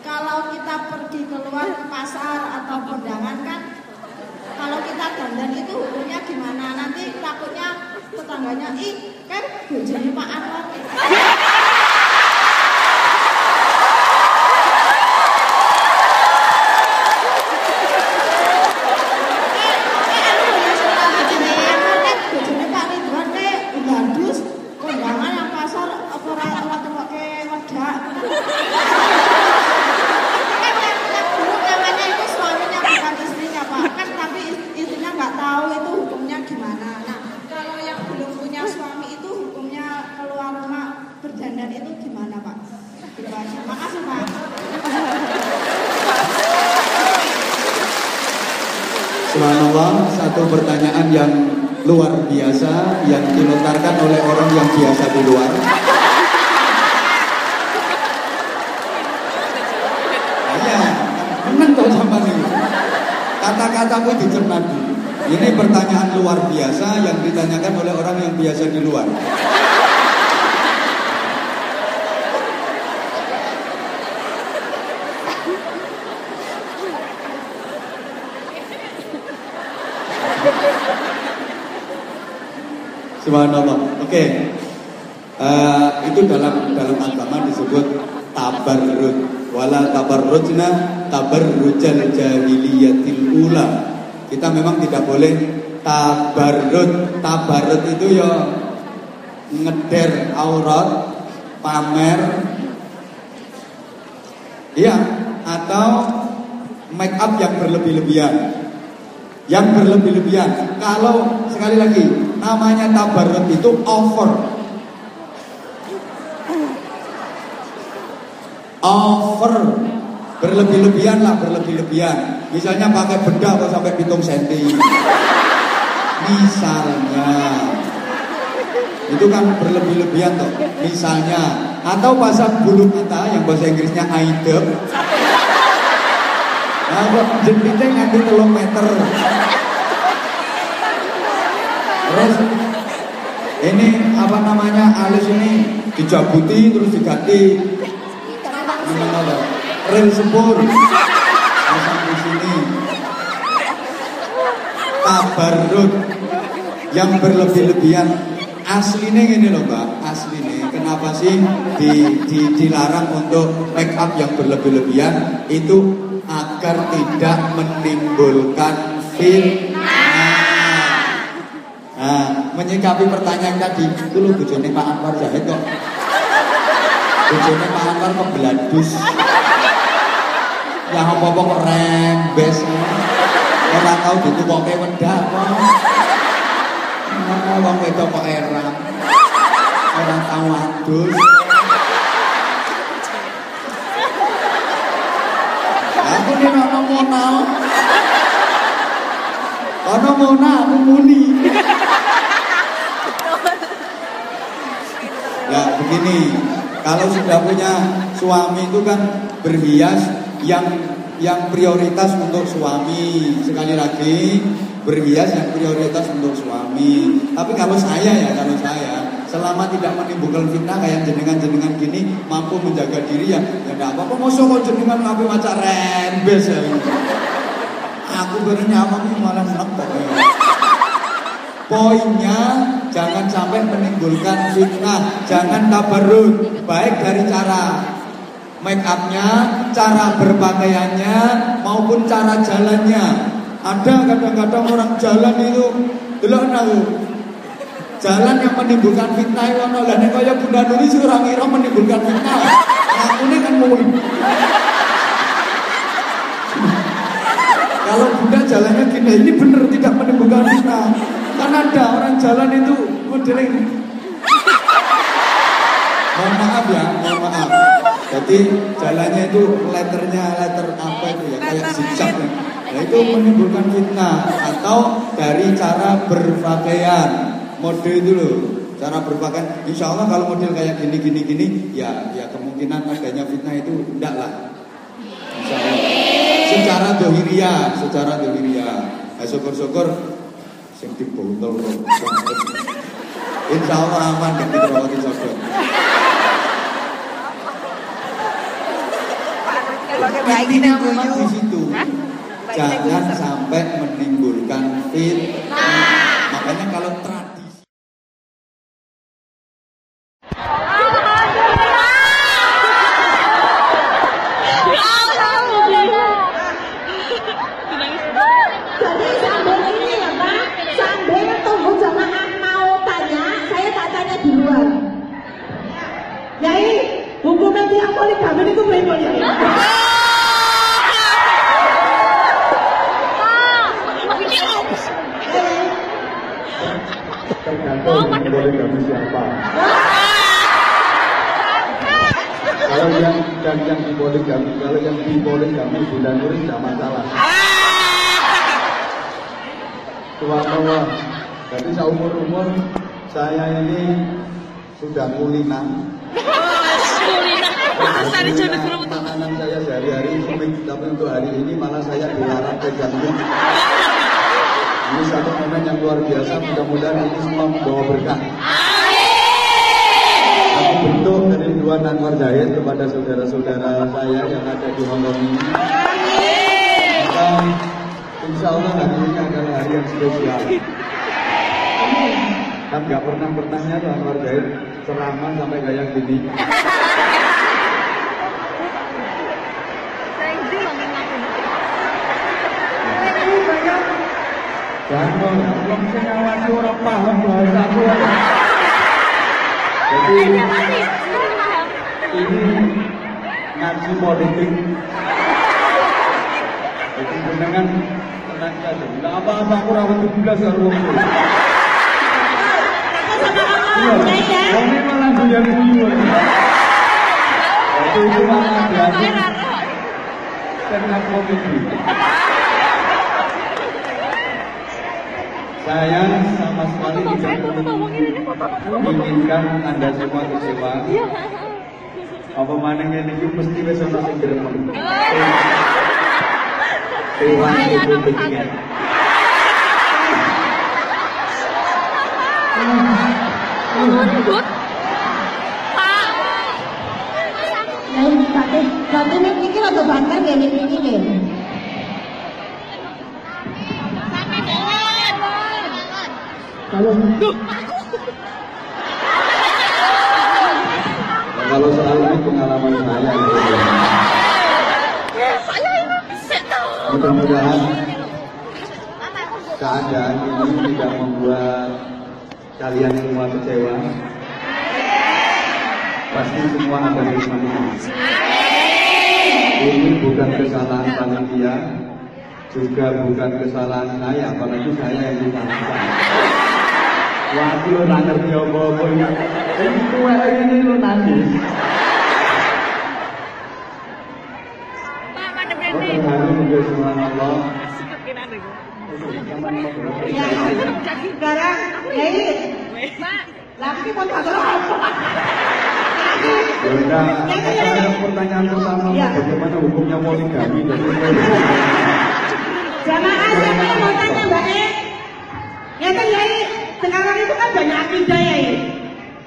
kalau kita pergi keluar ke pasar atau kondangan kan kalau kita dandan itu hukumnya gimana? Nanti takutnya tetangganya, ih kan bojone Pak Anwar. kondangan yang pasar apa ora ora temokke wedak. Kan yang yang dulu namanya itu suaminya bukan istrinya Pak. Kan tapi istrinya nggak tahu itu hukumnya gimana. Nah kalau yang belum punya suami itu hukumnya keluar rumah berdandan itu gimana Pak? Gitu aja. Makasih Pak. Subhanallah, satu pertanyaan yang luar biasa yang dilontarkan oleh orang yang biasa di luar. Iya, menang toh zaman ini. Kata-kataku dicermati. Ini pertanyaan luar biasa yang ditanyakan oleh orang yang biasa di luar. Subhanallah. Oke. Eh, itu dalam dalam agama disebut tabarrud. Wala tabarrujna tabarrujal jahiliyatil ula. Kita memang tidak boleh tabarrud. Tabarrud itu ya ngeder aurat, pamer. Iya, atau make up yang berlebih-lebihan yang berlebih-lebihan. Kalau sekali lagi namanya tabarut itu over. Over berlebih-lebihan lah berlebih-lebihan. Misalnya pakai benda kok sampai pitung senti. Misalnya itu kan berlebih-lebihan toh. Misalnya atau pasang bulu kita yang bahasa Inggrisnya aidep Nah, kok jenditnya nganti telung meter. Terus ini apa namanya alis ini dijabuti terus diganti? Rel sepur pasang di sini. Tabarut yang berlebih-lebihan aslinya ini loh mbak aslinya kenapa sih di, di, dilarang untuk make up yang berlebih-lebihan itu agar tidak menimbulkan fitnah. Nah, menyikapi pertanyaan tadi, itu lu bujone Pak Anwar Zahid kok. Bujone Pak Anwar kok beladus. Ya apa-apa kok rembes. Ora tau dituwoke wedak kok. Nah, wong wedok kok erang. Ora tau adus. Aku ini ono mona. Ono mona aku muni. Ya begini, kalau sudah punya suami itu kan berhias yang yang prioritas untuk suami. Sekali lagi, berhias yang prioritas untuk suami. Tapi kalau saya ya, kalau saya selama tidak menimbulkan fitnah kayak jenengan-jenengan gini mampu menjaga diri ya ya enggak apa-apa. Mosok kok jenengan ngapain maca rembes ya. Aku baru nyaman malah seneng pokoknya Poinnya jangan sampai menimbulkan fitnah, jangan tabarut, baik dari cara make upnya, cara berpakaiannya maupun cara jalannya. Ada kadang-kadang orang jalan itu delok nahu Jalan yang menimbulkan fitnah itu ono nek kaya Bunda Nuri sing ora ngira menimbulkan fitnah. Lakune kan muli. Kalau Bunda jalannya gini, ini benar tidak menimbulkan fitnah. Kan ada orang jalan itu modeling. Mohon maaf ya, mohon maaf. Jadi jalannya itu letternya letter apa itu ya? Kayak zigzag ya. Nah itu menimbulkan fitnah atau dari cara berpakaian. Mode itu loh cara berpakaian. Insya Allah kalau model kayak gini gini gini ya ya kemungkinan adanya fitnah itu enggak lah. Insya Allah. Secara dohiria secara dohiria nah, syukur syukur sing dibotol insya Allah aman dan tidak sodok mati cuma di situ. Jangan sampai menimbulkan fitnah. Makanya kalau tradisi Jadi sambil ini ya Pak, sambil tunggu jamaah mau tanya, saya tak tanya duluan. Yai, hukumnya tiap poligami itu ya? Tergantung poligami siapa. Kalau yang dan yang di poligami, kalau yang di poligami bulan Nuri tidak masalah. Tua tua. Jadi seumur umur saya ini sudah kulinan. Makanan saya sehari-hari tapi untuk hari ini malah saya dilarang pegangnya. Ini satu momen yang luar biasa, mudah-mudahan ini semua membawa berkah. Aku bentuk kerinduan Anwar Zahid kepada saudara-saudara saya yang ada di Hongkong ini. Maka insya Allah hari ini adalah hari yang spesial. Kan nggak pernah-pernahnya Anwar Zahid ceramah sampai kayak gini. Belum senyawa orang paham bahasa aku. Jadi ini ngaji politik. Jadi jenengan tenang. Enggak apa-apa aku rawat tugas karo wong wong ini malah. Itu. Saya sama sekali tidak menginginkan Anda semua kecewa. Apa mana ini itu mesti wis ana sing gremeng. Dewan Republiknya. Yai, berarti berarti ini pikir ada banter ya ini ini. Kalau kalau soal ini pengalaman saya. Mudah-mudahan keadaan ini tidak membuat kalian semua kecewa. Pasti semua ada hikmahnya. Ini bukan kesalahan panitia, juga bukan kesalahan saya, apalagi saya yang disalahkan. Wah, aku nggak ngerti apa-apa ini. Ini ini lo nangis. Terharu menjadi ya laki mau apa? Ya pertanyaan pertama Ya. bagaimana hukumnya poligami dan Jamaah siapa yang mau tanya Mbak E? Ya kan Yai, sekarang itu kan banyak akidah Yai.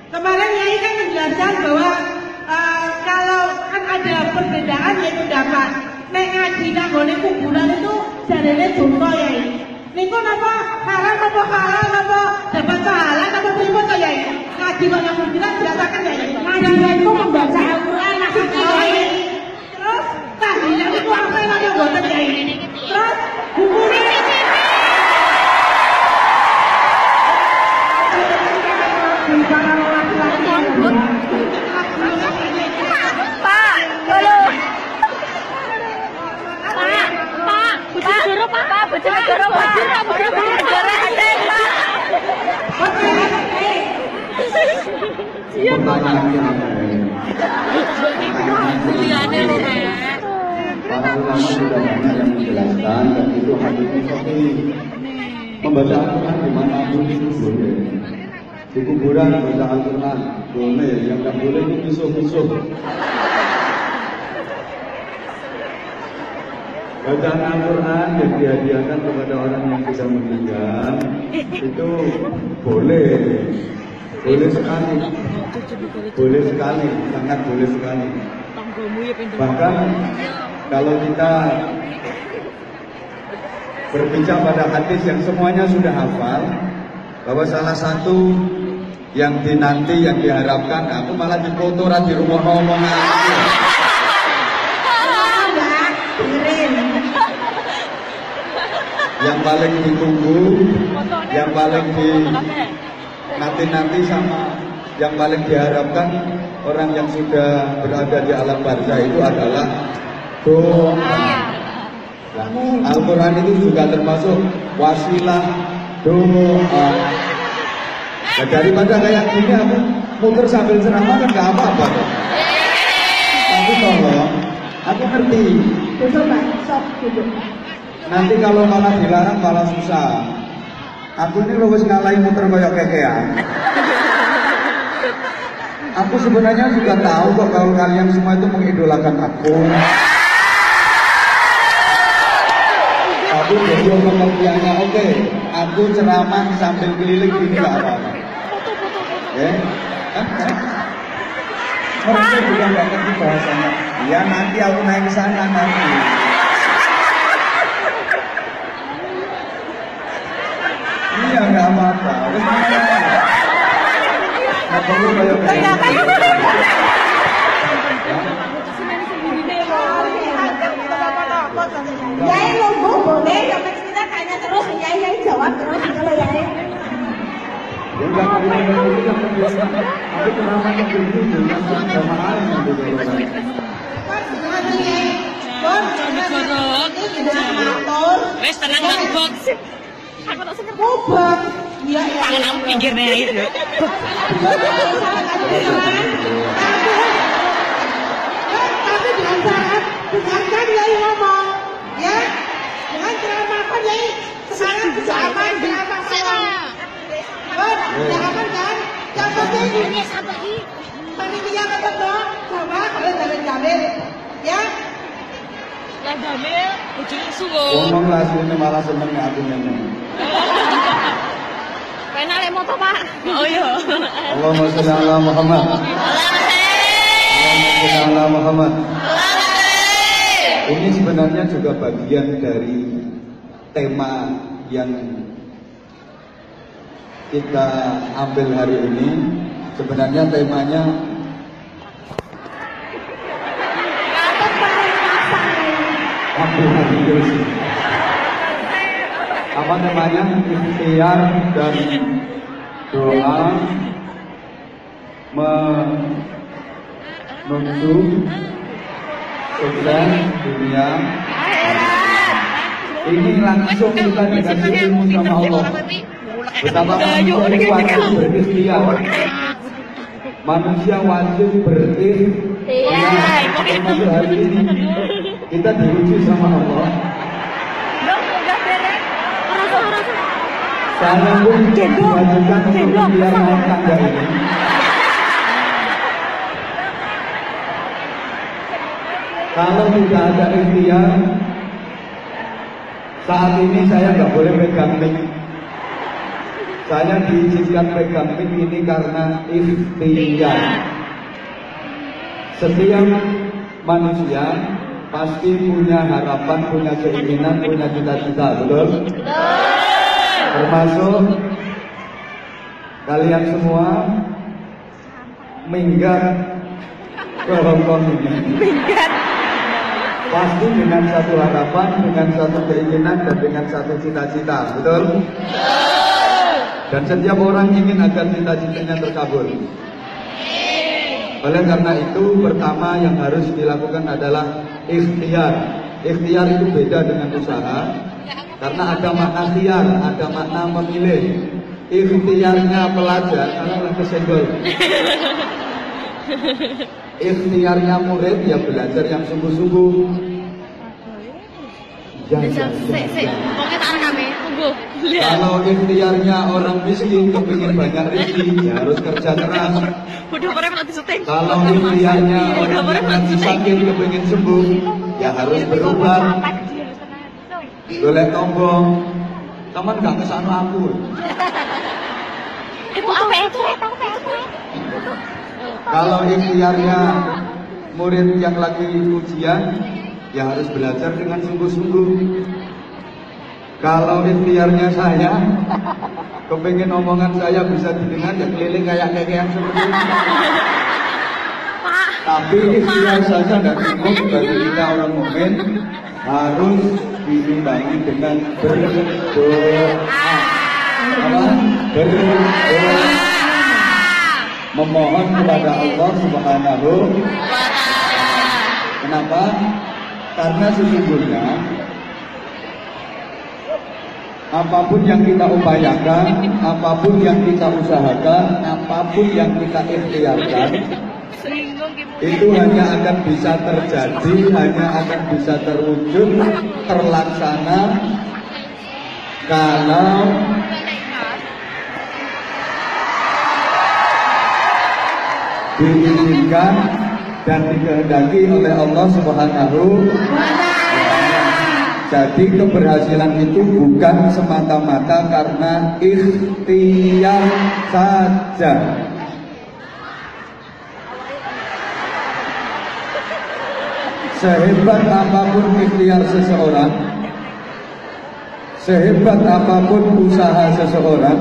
Kemarin Yai kan menjelaskan bahwa eh, kalau kan ada perbedaan yaitu dapat. Nek ngaji nanggone kuburan itu jarene dosa Yai. Niku napa haram apa halal apa dapat pahala apa pripun to Yai? Ngaji kok yang kuburan dirasakan Yai. Ngaji itu membaca Al-Qur'an maksudnya Yai. Terus tahlilan itu apa yang ada boten Yai? Terus hukumnya Pak, tolong. Pak, Pak, Bojonegoro, Pak. Pak, Bojonegoro, Pak. Bojonegoro, ya? Menjelaskan dan itu hadisnya seperti membaca. Di kuburan baca Al-Quran boleh, yang nggak boleh itu misuh-misuh. Bacaan Al-Quran yang dihadiahkan kepada orang yang sudah meninggal itu boleh, boleh sekali, boleh sekali, sangat boleh sekali. Bahkan kalau kita berbicara pada hadis yang semuanya sudah hafal bahwa salah satu yang dinanti yang diharapkan aku malah dipoto di rumah ngomong yang paling ditunggu yang paling di nanti-nanti sama yang paling diharapkan orang yang sudah berada di alam barzah itu adalah doa. Nah, Al-Quran itu juga termasuk wasilah doa. Nah, daripada kayak gini aku muter sambil ceramah kan gak apa-apa kok. Tapi tolong, aku ngerti. Duduk Pak, sok. Nanti kalau malah dilarang malah susah. Aku ini lulus ngalahin muter koyok kekean. Aku sebenarnya juga tahu kok kalau kalian semua itu mengidolakan aku. Tapi jadi pengertiannya oke, aku ceramah sambil keliling gini gak apa-apa. Mereka juga nggak ngerti bahasanya. Ya nanti aku naik sana nanti. Iya apa-apa. Wes. Yai boleh, kita tanya terus, Yai jawab terus kalau Yai. Ya begini, yang penting Aku yang sama lain sudah matur. Wes Iya, iya. Tangan aku pinggir nih itu. Tapi dengan syarat, dengarkan Yai ngomong, ya. Dengan ceramahkan Yai, sekarang bisa aman, ceramah saya. Bon, aman kan? Yang penting, panitia ketemu sama kalian dari Jamil, ya. Lah Damil, ujung suwo. Ngomong lah malah seneng aku nyanyi. Penak lek moto, Pak. Oh iya. Allahumma sholli ala Muhammad. Allahumma ala Muhammad. Ini sebenarnya juga bagian dari tema yang kita ambil hari ini. Sebenarnya temanya Abu Hadis. Apa namanya? Ikhtiar dan doa menuju sukses dunia. Ini langsung kita dikasih ilmu sama Allah. Betapa manusia wajib berikhtiar. Manusia wajib berikhtiar hari ini. Kita diuji sama Allah saya pun diwajibkan untuk ikhtiar naik tangga ini Kalau tidak ada ikhtiar, saat ini saya nggak boleh pegang mic. Saya diizinkan pegang mic ini karena ikhtiar. Setiap manusia pasti punya harapan, punya keinginan, punya cita-cita, betul? Termasuk kalian semua minggat ke Hongkong ini. Pasti dengan satu harapan, dengan satu keinginan, dan dengan satu cita-cita, betul? Dan setiap orang ingin agar cita-citanya terkabul. Oleh karena itu, pertama yang harus dilakukan adalah ikhtiar. Ikhtiar itu beda dengan usaha, karena ada makna tiar, ada makna memilih. Ikhtiarnya pelajar, karena kesenggol. Ikhtiarnya murid ya belajar yang sungguh-sungguh. Ya, ya, ya, ya. Kalau ikhtiarnya orang miskin kepingin banyak rezeki, ya harus kerja keras. Kalau ikhtiarnya orang yang sakit kepingin sembuh, ya harus berobat. Boleh tombong. Teman gak ke sana aku. Ibu apa itu? Kalau ikhtiarnya murid yang lagi ujian, ya harus belajar dengan sungguh-sungguh. Kalau ikhtiarnya saya, kepengen omongan saya bisa didengar ya keliling kayak yang seperti ini. Tapi ikhtiar saja tidak cukup bagi kita orang mukmin harus diimbangi dengan berdoa. Apa? Berdoa. Memohon kepada Allah Subhanahu Kenapa? Karena sesungguhnya apa pun yang kita upayakan, apa pun yang kita usahakan, apa pun yang kita ikhtiarkan, itu hanya akan bisa terjadi, hanya akan bisa terwujud, terlaksana kalau diizinkan dan dikehendaki oleh Allah Subhanahu jadi keberhasilan itu bukan semata-mata karena ikhtiar saja. Sehebat apa pun ikhtiar seseorang, sehebat apa pun usaha seseorang,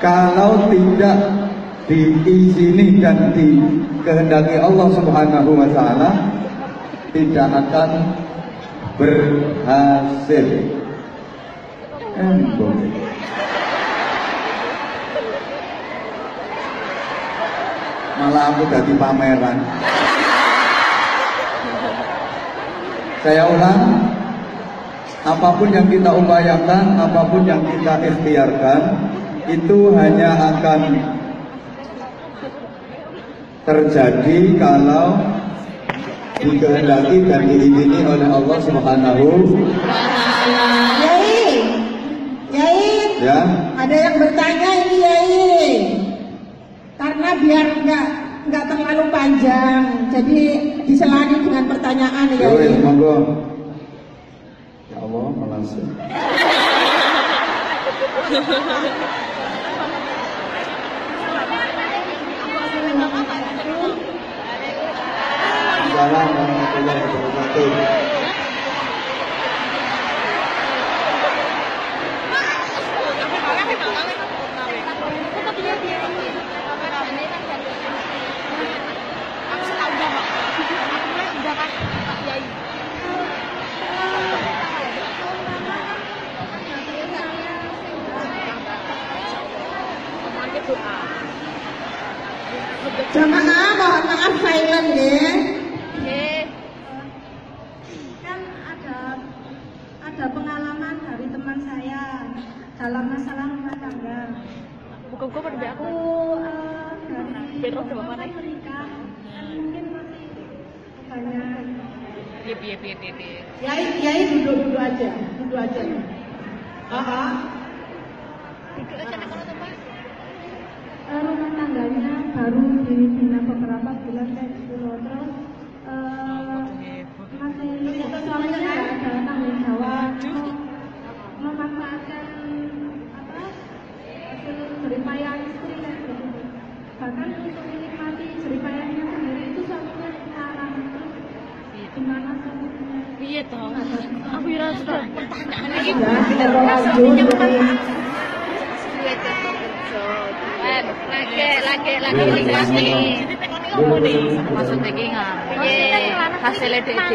kalau tidak diizini dan dikehendaki Allah Subhanahu wa taala tidak akan berhasil. Embong. Malah aku jadi pameran. Saya ulang, apa pun yang kita upayakan, apa pun yang kita ikhtiarkan, itu hanya akan terjadi kalau dikehendaki dan diizini oleh Allah Subhanahu Yai, Yai, ya. ada yang bertanya ini Yai. Karena biar nggak nggak terlalu panjang, jadi diselani dengan pertanyaan Ya wes, monggo. Ya Allah, langsung. Assalamualaikum warahmatullahi wabarakatuh. Jamaah mohon maaf silent ya. kan ada ada pengalaman dari teman saya dalam masalah rumah tangga. Bukan gue pada aku. Aku eh, dari Biar lo coba mana? menikah kan mungkin masih banyak Iya, iya, iya, iya. Yai, Yai duduk aja, duduk aja. Eh, rumah tangganya baru dibina beberapa bulan kayak terus. Eh, masih suaminya tanggung jawab. Mau memanfaatkan apa hasil istri gitu. Bahkan untuk menikmati jeripayahnya sendiri itu suaminya larang terus gimana Iya toh. Aku sudah pertanyaan lagi. Ya. Lagi, lagi, lagi. Maksudnya ki piye hasilnya dhewe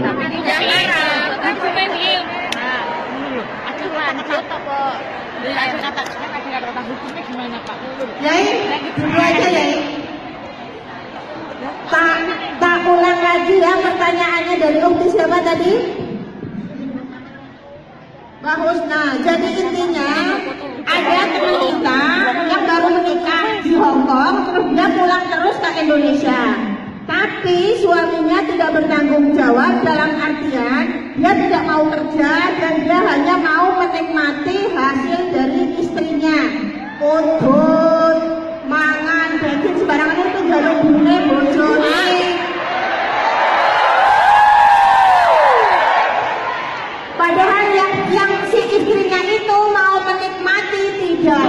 tapi ki aku. Aduh lah maksud apa? Aku kata kata kata kata hukumnya gimana Pak? Yai, duduk aja Yai. Tak, tak ulang lagi ya pertanyaannya dari ukti siapa tadi? Mbak Husna. Jadi intinya ada teman kita yang baru menikah di Hong Kong, terus dia pulang terus ke Indonesia. Tapi suaminya tidak bertanggung jawab dalam artian dia tidak mau kerja dan dia hanya mau menikmati hasil dari istrinya. Udut, mangan, daging sembarangan itu jalur bune bojone.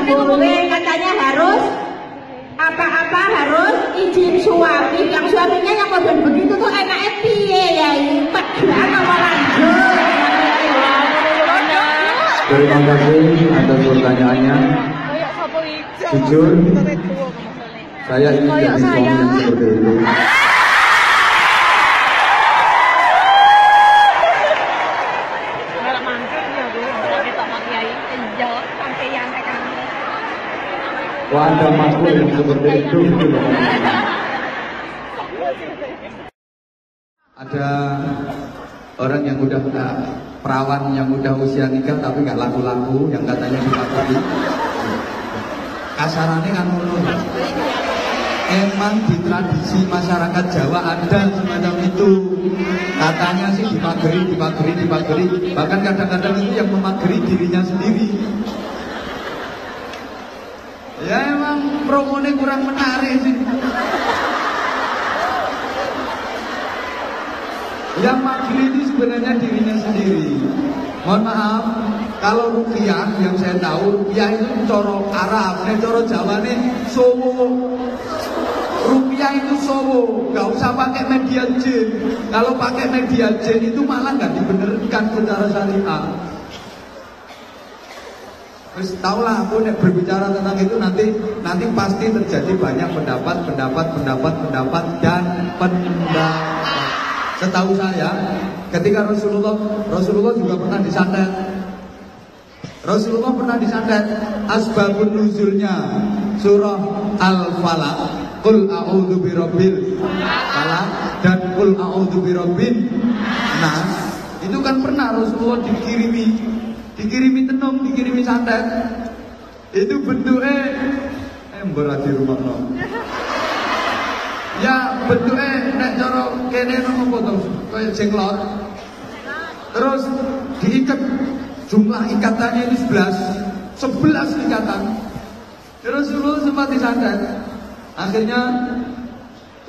Tapi ngomongnya katanya harus apa-apa harus izin suami. Yang suaminya yang korban begitu tuh enak piye ya? Impet apa lanjut terima kasih atas pertanyaannya. Jujur saya ingin jadi suami yang seperti itu. Ada makhluk yang seperti itu. Ada orang yang udah perawan yang udah usia nikah tapi nggak laku-laku yang katanya dipatuhi. Kasarannya kan ngono. Emang di tradisi masyarakat Jawa ada semacam itu. Katanya sih dipageri, dipageri, dipageri. Bahkan kadang-kadang itu yang memageri dirinya sendiri. Ya emang promonya kurang menarik sih. Yang magri itu sebenarnya dirinya sendiri. Mohon maaf, kalau rupiah yang saya tahu rupiah itu coro Arab, nih coro Jawa nih sowo. Rupiah itu sowo, nggak usah pakai media jin. Kalau pakai media jin itu malah nggak dibenarkan secara syariah. Terus tahulah aku nek berbicara tentang itu nanti nanti pasti terjadi banyak pendapat, pendapat, pendapat, pendapat dan pendapat. Setahu saya, ketika Rasulullah Rasulullah juga pernah disantet. Rasulullah pernah disantet asbabun nuzulnya surah Al-Falaq, Qul a'udzu birabbil falaq dan Qul a'udzu birabbin nas. Itu kan pernah Rasulullah dikirimi dikirimi tenung, dikirimi santet. Itu bentuknya ember di rumah no. Ya bentuknya nek cara kene nopo potong kayak jenglot. Terus diikat jumlah ikatannya itu 11 11 ikatan. Terus Rasulullah sempat disantet. Akhirnya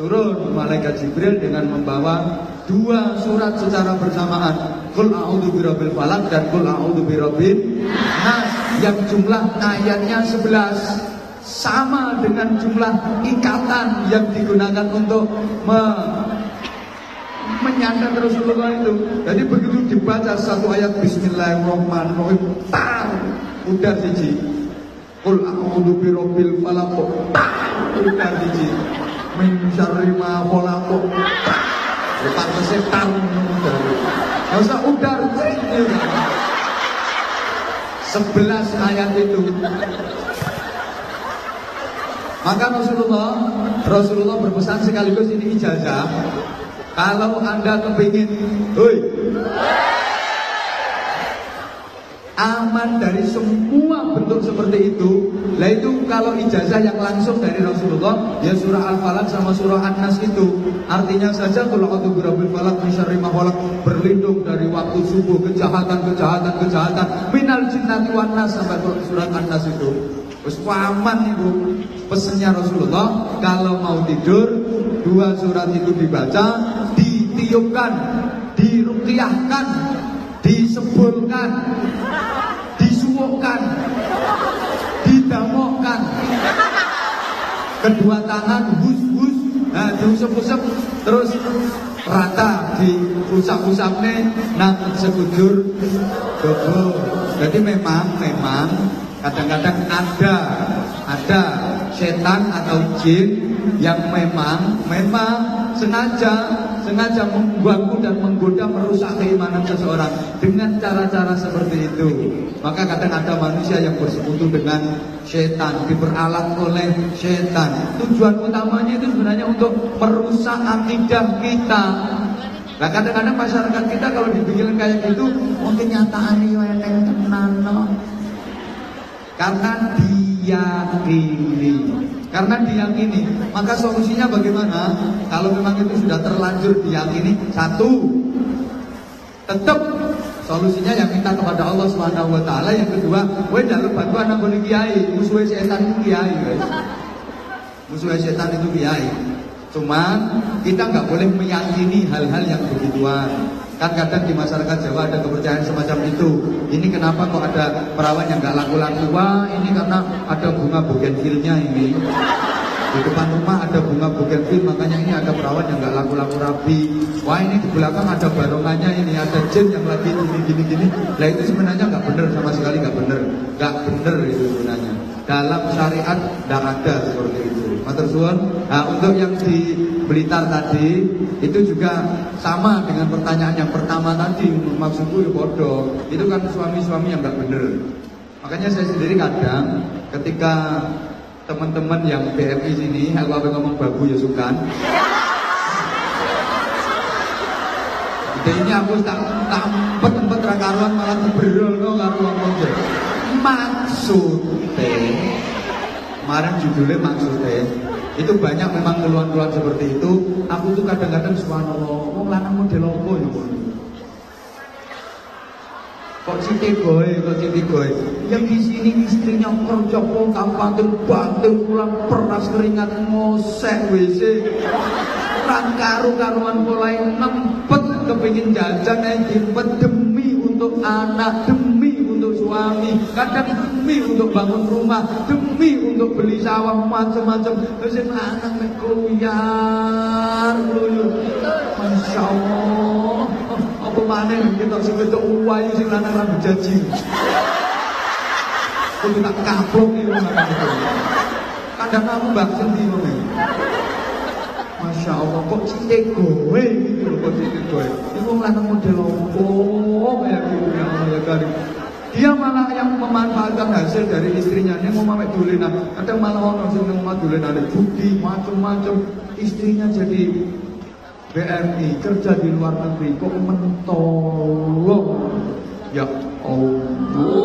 turun malaikat Jibril dengan membawa dua surat secara bersamaan. Qul a'udzu birabbil falaq dan Qul a'udzu birabbin nas yang jumlah ayatnya 11 sama dengan jumlah ikatan yang digunakan untuk me menyandat Rasulullah itu. Jadi begitu dibaca satu ayat Bismillahirrahmanirrahim, tar udah siji. Qul a'udzu birabbil falaq, tar udah siji. Min syarri ma khalaq. Pantasnya tar udah. Enggak usah udar. Sebelas ayat itu maka Rasulullah Rasulullah berpesan sekaligus ini ijazah kalau anda kepingin Hoi aman dari semua bentuk seperti itu. Lah itu kalau ijazah yang langsung dari Rasulullah ya surah Al-Falaq sama surah An-Nas itu. Artinya saja kalau falaq min syarri ma khalaq berlindung dari waktu subuh kejahatan kejahatan kejahatan. Minal jinnati wan nas sampai surat An-Nas itu. Terus aman ibu Pesennya Rasulullah. Kalau mau tidur Dua surat itu dibaca Ditiupkan Dirukiahkan Disebulkan Disuwukkan Didamokkan. Kedua tangan hus-hus Nah diusap-usap Terus rata di usap-usapnya Nah sekujur Dobo Jadi memang Memang Kadang-kadang ada ada setan atau jin yang memang memang sengaja sengaja mengganggu dan menggoda merusak keimanan seseorang dengan cara-cara seperti itu. Maka kadang ada manusia yang bersekutu dengan setan, diperalat oleh setan. Tujuan utamanya itu sebenarnya untuk merusak akidah kita. Nah kadang-kadang masyarakat kita kalau dibikin kayak gitu mungkin nyata yo enteng tenan no. Karena diyakini Karena diyakini Maka solusinya bagaimana? Kalau memang itu sudah terlanjur diyakini Satu Tetap Solusinya yang minta kepada Allah Subhanahu wa taala. Yang kedua, kowe njaluk bantuan nang ngene kiai, musuhe setan itu kiai. Musuhe setan itu kiai. Cuman kita nggak boleh meyakini hal-hal yang begituan. Kan kadang di masyarakat Jawa ada kepercayaan semacam itu. Ini kenapa kok ada perawan yang nggak laku-laku? Wah, ini karena ada bunga bougainville-nya ini. Di depan rumah bunga bougainville, makanya ini ada perawan yang nggak laku-laku rapi. Wah ini di belakang ada barongannya ini, ada jin yang lagi gini gini gini. Nah itu sebenarnya nggak bener sama sekali nggak bener, nggak bener itu sebenarnya. Dalam syariat tidak ada seperti itu. Matur suwun. Nah, untuk yang di Blitar tadi itu juga sama dengan pertanyaan yang pertama tadi. Maksudku ya bodoh. Itu kan suami-suami yang nggak bener. Makanya saya sendiri kadang ketika teman-teman yang BMI sini, aku apa ngomong babu ya sukan. Jadi aku tak empet empet rakaruan malah teberol kok karo wong aja. Maksudnya, kemarin judulnya maksudnya itu banyak memang keluhan-keluhan seperti itu. Aku tuh kadang-kadang subhanallah, wong lanang model opo ya kok. Siti Goy, kok Siti Goy. Yang di sini istrinya kerja kok kabupaten bantu pulang peras keringat ngosek WC. Orang karu-karuan mulai ngempet kepingin jajan yang dipet demi untuk anak, demi untuk suami, kadang demi untuk bangun rumah, demi untuk beli sawah macam-macam. Terus anak mek kuyar, Masya Allah. Mana kita sing wedok uwayu sing lanang rambut jaji. Kudu tak kaplok iki wong Kadang aku mbak sendi ngono. Masya Allah kok cite gowe gitu loh kok cite gowe. Ini wong lanang model opo kayak gitu ya Allah ya karim. Dia malah yang memanfaatkan hasil dari istrinya. Ini mau mamek dulinan. Kadang malah orang sing mau dulinan ada bukti macam-macam. Istrinya jadi BRI kerja di luar negeri kok mentolong? Ya Allah.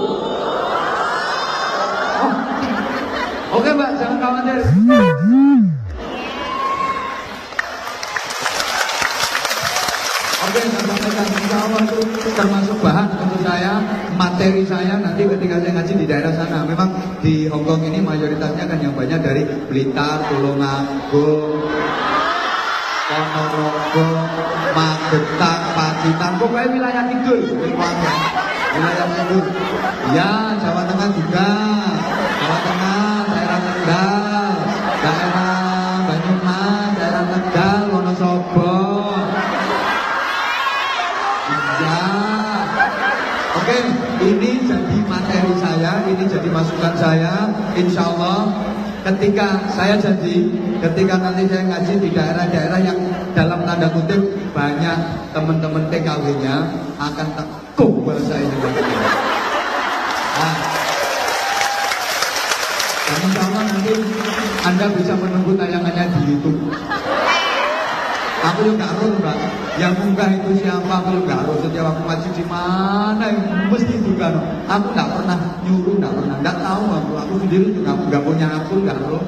Oke mbak jangan khawatir Oke, Allah termasuk bahan untuk saya, materi saya nanti ketika saya ngaji di daerah sana. Memang di Hongkong ini mayoritasnya kan yang banyak dari Blitar, Tulungagung, Ponorogo, Magetan, Pacitan, pokoknya wilayah kidul, wilayah kidul. Ya, Jawa Tengah juga, Jawa Tengah, daerah Tegal, daerah Banyumas, daerah Tegal, Wonosobo. Ya, oke, ini jadi materi saya, ini jadi masukan saya, insya Allah ketika saya janji ketika nanti saya ngaji di daerah-daerah yang dalam tanda kutip banyak teman-teman TKW-nya akan tekuk bahasa Indonesia. Nah, dan insya Allah nanti Anda bisa menunggu tayangannya di YouTube. Aku juga roh, Mbak. Yang munggah itu siapa? Aku juga roh. Setiap aku ngaji di mana, mesti juga. Aku gak pernah nyuruh, gak pernah. Gak tahu aku. Aku sendiri juga gak punya akun, gak roh.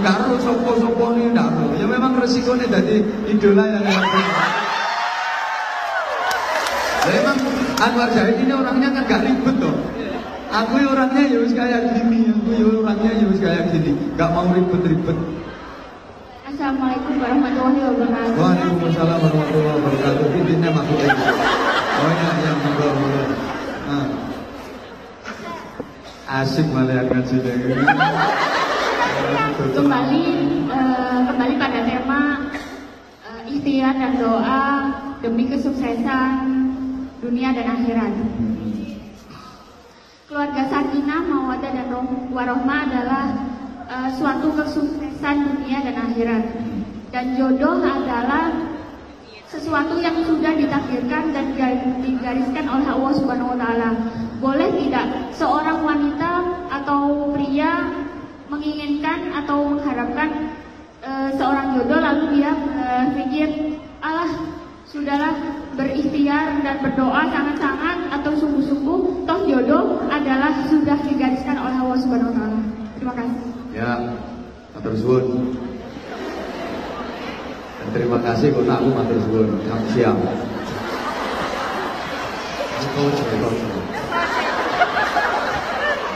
Gak roh, sopo-sopo ini gak roh. Ya memang resikonya jadi idola yang Memang Anwar Zahid ini orangnya kan gak ribet toh. Aku orangnya ya wis kayak gini, aku ya orangnya ya wis kayak gini, gak mau ribet-ribet. Assalamualaikum warahmatullahi wabarakatuh. Waalaikumsalam warahmatullahi wabarakatuh. Intinya maksudnya. Oh ya, yang monggo monggo. Nah. Asik malah yang ngaji Kembali eh, kembali pada tema eh, ikhtiar dan doa demi kesuksesan dunia dan akhirat. Keluarga Sakinah, Mawadah dan Warohmah adalah uh, suatu kesuksesan dunia dan akhirat. Dan jodoh adalah sesuatu yang sudah ditakdirkan dan digariskan oleh Allah Subhanahu wa taala. Boleh tidak seorang wanita atau pria menginginkan atau mengharapkan uh, seorang jodoh lalu dia berpikir, "Allah, sudahlah berikhtiar dan berdoa sangat-sangat atau sungguh-sungguh toh jodoh adalah sudah digariskan oleh Allah Subhanahu wa taala." Terima kasih. Ya, matur. Dan terima kasih kok aku matur suwun. Siap. Coba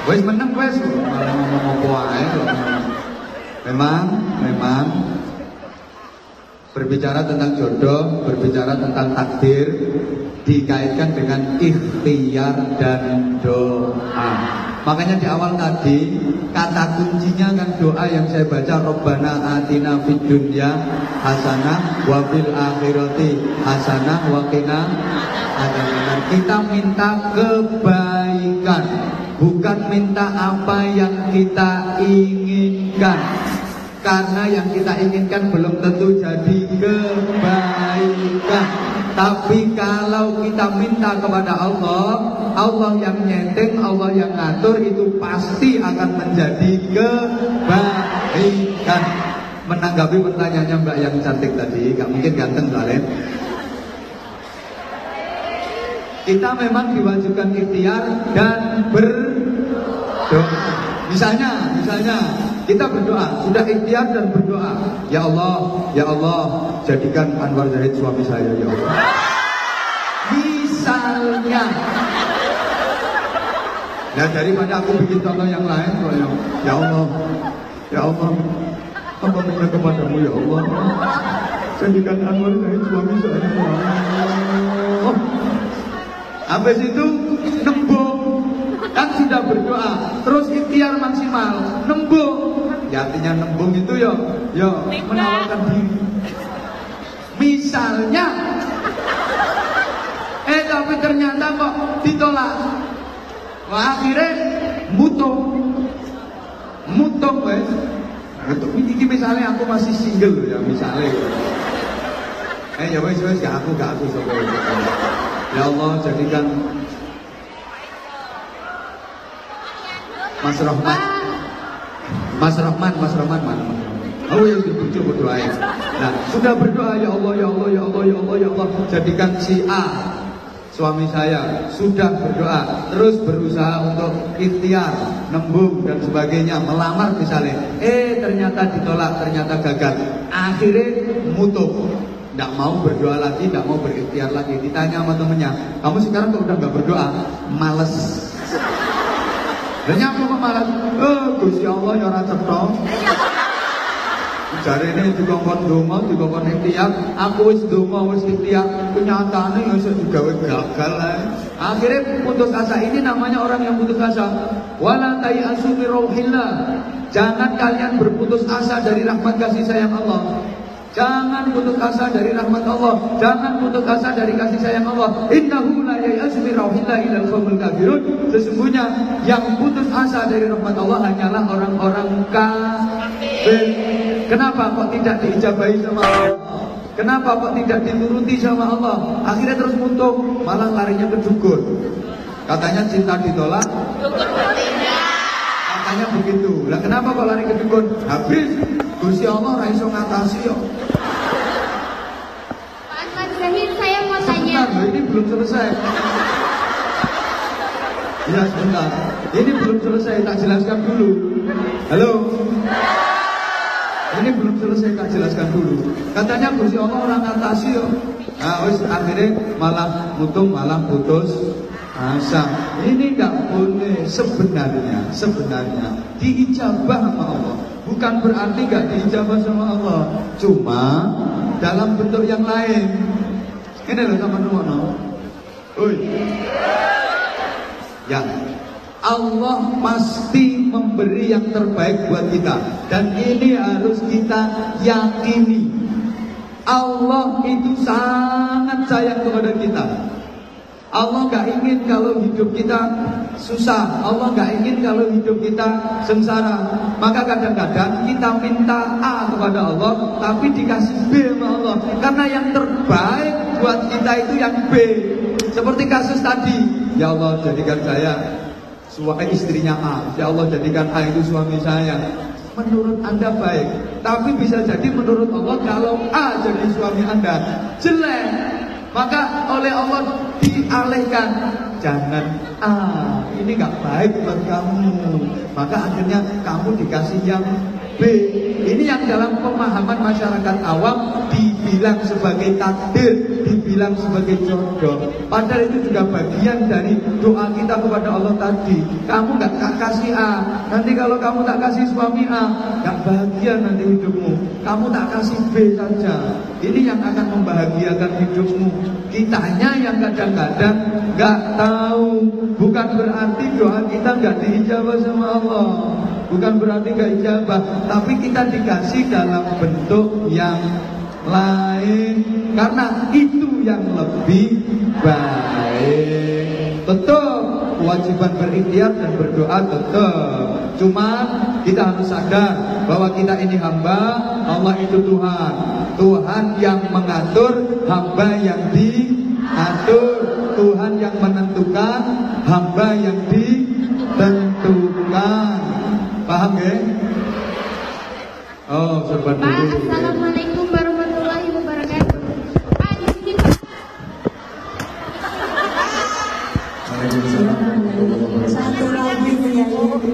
Wes menang wes ngomong apa ae. Memang, memang berbicara tentang jodoh, berbicara tentang takdir dikaitkan dengan ikhtiar dan doa. Makanya di awal tadi kata kuncinya kan doa yang saya baca Robbana atina fid dunya hasanah wa fil akhirati hasanah wa qina. Kita minta kebaikan, bukan minta apa yang kita inginkan. Karena yang kita inginkan belum tentu jadi kebaikan. Tapi kalau kita minta kepada Allah, Allah yang nyenteng, Allah yang ngatur itu pasti akan menjadi kebaikan. Menanggapi pertanyaannya Mbak yang cantik tadi, gak mungkin ganteng soalnya. Kita memang diwajibkan ikhtiar dan berdoa. Misalnya, misalnya kita berdoa, sudah ikhtiar dan berdoa. Ya Allah, ya Allah, jadikan Anwar Zahid suami saya, ya Allah. Misalnya. Nah daripada aku bikin contoh yang lain, ya, ya Allah, ya Allah, apa minta kepadamu ya Allah, jadikan Anwar Zahid suami saya, ya Allah. Habis itu nembung kan sudah berdoa. Terus ikhtiar maksimal. Nembung ya artinya nembung itu ya ya menawarkan diri. Misalnya. Eh tapi ternyata kok ditolak. Wah akhirnya mutung. Mutung wes untuk ini misalnya aku masih single ya misalnya. Eh ya wes wes gak aku gak aku sobat Ya Allah jadikan Mas Rahmat Mas Rahman, Mas Rahman mana? Oh ya sudah bujuk berdoa. Ya. Nah sudah berdoa ya Allah, ya Allah, ya Allah, ya Allah, ya Allah. Jadikan si A Suami saya sudah berdoa. Terus berusaha untuk ikhtiar Nembung dan sebagainya. Melamar misalnya. Eh ternyata ditolak, ternyata gagal. Akhirnya mutuh tidak mau berdoa lagi, tidak mau berikhtiar lagi. Ditanya sama temennya, kamu sekarang kok udah nggak berdoa? Males. Dan kok malas? Eh, Gusti Allah ya ora. Jare ini dikongkon donga, dikongkon ikhtiar, aku wis donga, wis ikhtiar, kenyataannya ya iso digawe gagal ae. Akhirnya putus asa ini namanya orang yang putus asa. Wala tayasu min. Jangan kalian berputus asa dari rahmat kasih sayang Allah. Jangan putus asa dari rahmat Allah. Jangan putus asa dari kasih sayang Allah. Innahu la ya'asu min rauhillahi ilal qaumul kafirun. Sesungguhnya yang putus asa dari rahmat Allah hanyalah orang-orang kafir. Kenapa kok tidak diijabahi sama Allah? Kenapa kok tidak dituruti sama Allah? Akhirnya terus muntung, malah larinya ke dukun. Katanya cinta ditolak. Katanya begitu. Lah kenapa kok lari ke dukun? Habis Gusti Allah ra iso ngatasi yo. Pak Anwar Zahid, saya mau tanya. Sebentar, ini belum selesai. Iya sebentar. Ini belum selesai, tak jelaskan dulu. Halo. Ini belum selesai, tak jelaskan dulu. Katanya Gusti Allah orang ngatasi yo. Nah, wis akhirnya malah mutung, malah putus asa. Ini nggak boleh sebenarnya, sebenarnya diijabah sama Allah. Bukan berarti nggak diijabah sama Allah. Cuma dalam bentuk yang lain. Ini loh sama no. Oi. Ya. Allah pasti memberi yang terbaik buat kita dan ini harus kita yakini. Allah itu sangat sayang kepada kita. Allah nggak ingin kalau hidup kita susah. Allah nggak ingin kalau hidup kita sengsara. Maka kadang-kadang kita minta A kepada Allah, tapi dikasih B sama Allah. Karena yang terbaik buat kita itu yang B. Seperti kasus tadi. Ya Allah jadikan saya suami istrinya A. Ya Allah jadikan A itu suami saya. Menurut Anda baik, tapi bisa jadi menurut Allah kalau A jadi suami Anda jelek, maka oleh Allah dialihkan. Jangan ah ini nggak baik buat kamu. Maka akhirnya kamu dikasih yang B ini yang dalam pemahaman masyarakat awam dibilang sebagai takdir, dibilang sebagai jodoh. Padahal itu juga bagian dari doa kita kepada Allah tadi. Kamu nggak kasih A, nanti kalau kamu tak kasih suami A, nggak bahagia nanti hidupmu. Kamu tak kasih B saja. Ini yang akan membahagiakan hidupmu. Kitanya yang kadang-kadang gak tahu. Bukan berarti doa kita gak diijabah sama Allah bukan berarti gak ijabah tapi kita dikasih dalam bentuk yang lain. Karena itu yang lebih baik. Betul kewajiban berikhtiar dan berdoa tetap Cuma kita harus sadar bahwa kita ini hamba Allah itu Tuhan. Tuhan yang mengatur hamba yang diatur. Tuhan yang menentukan hamba yang ditentukan. Paham ya Oh, serban dulu. Pak, Assalamualaikum warahmatullahi wabarakatuh. Pak, di Pak. Satu lagi penyanyi. Oke.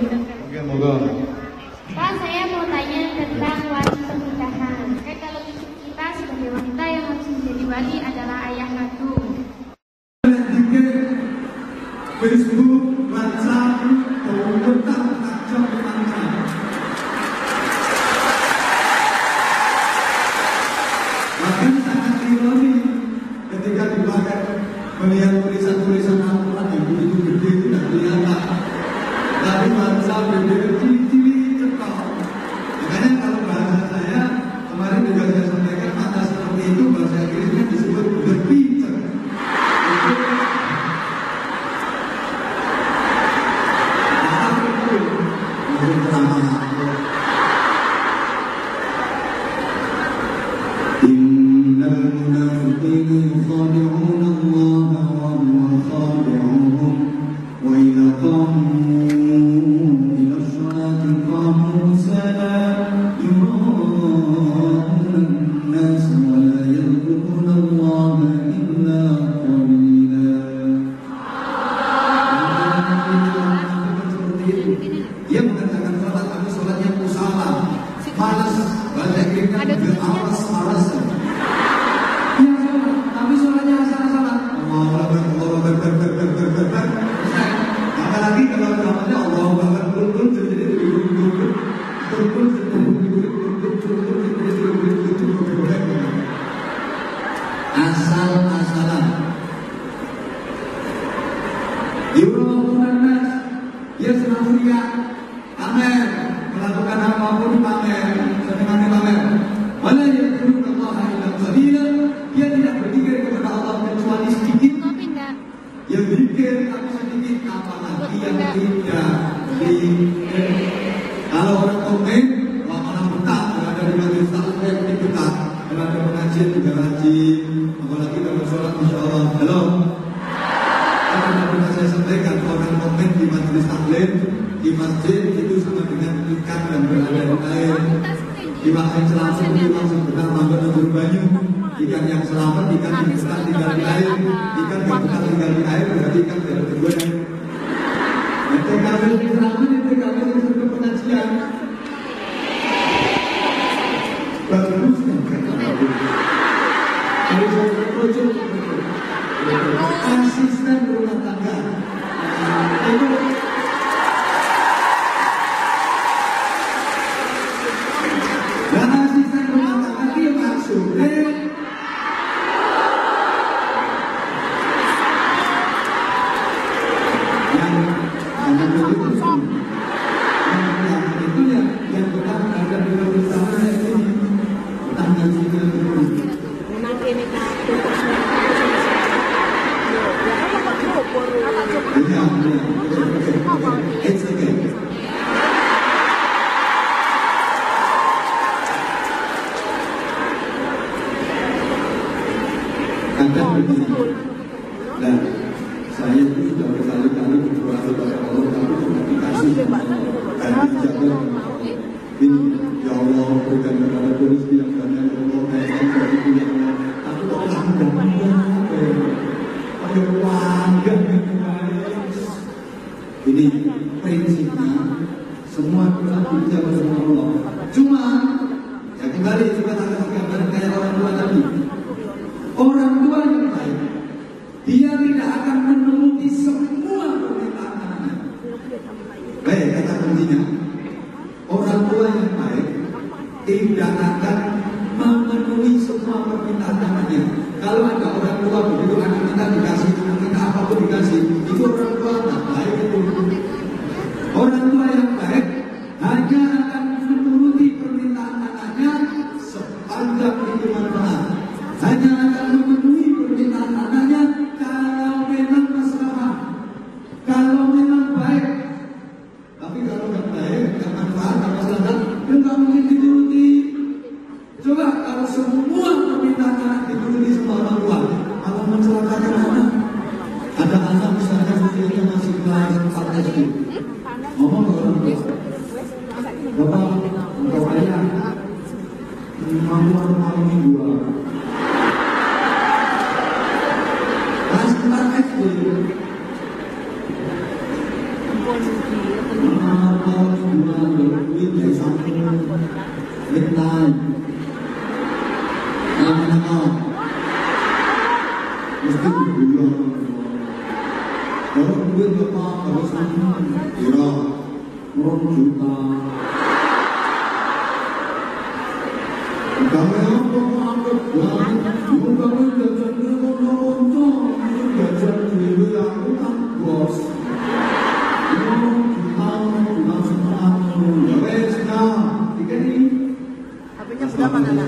Harganya sudah kakak?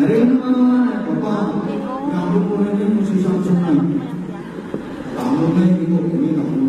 Hari ini mana bapak yang rumah ini mesti sangat senang. Kamu ini kok ini kamu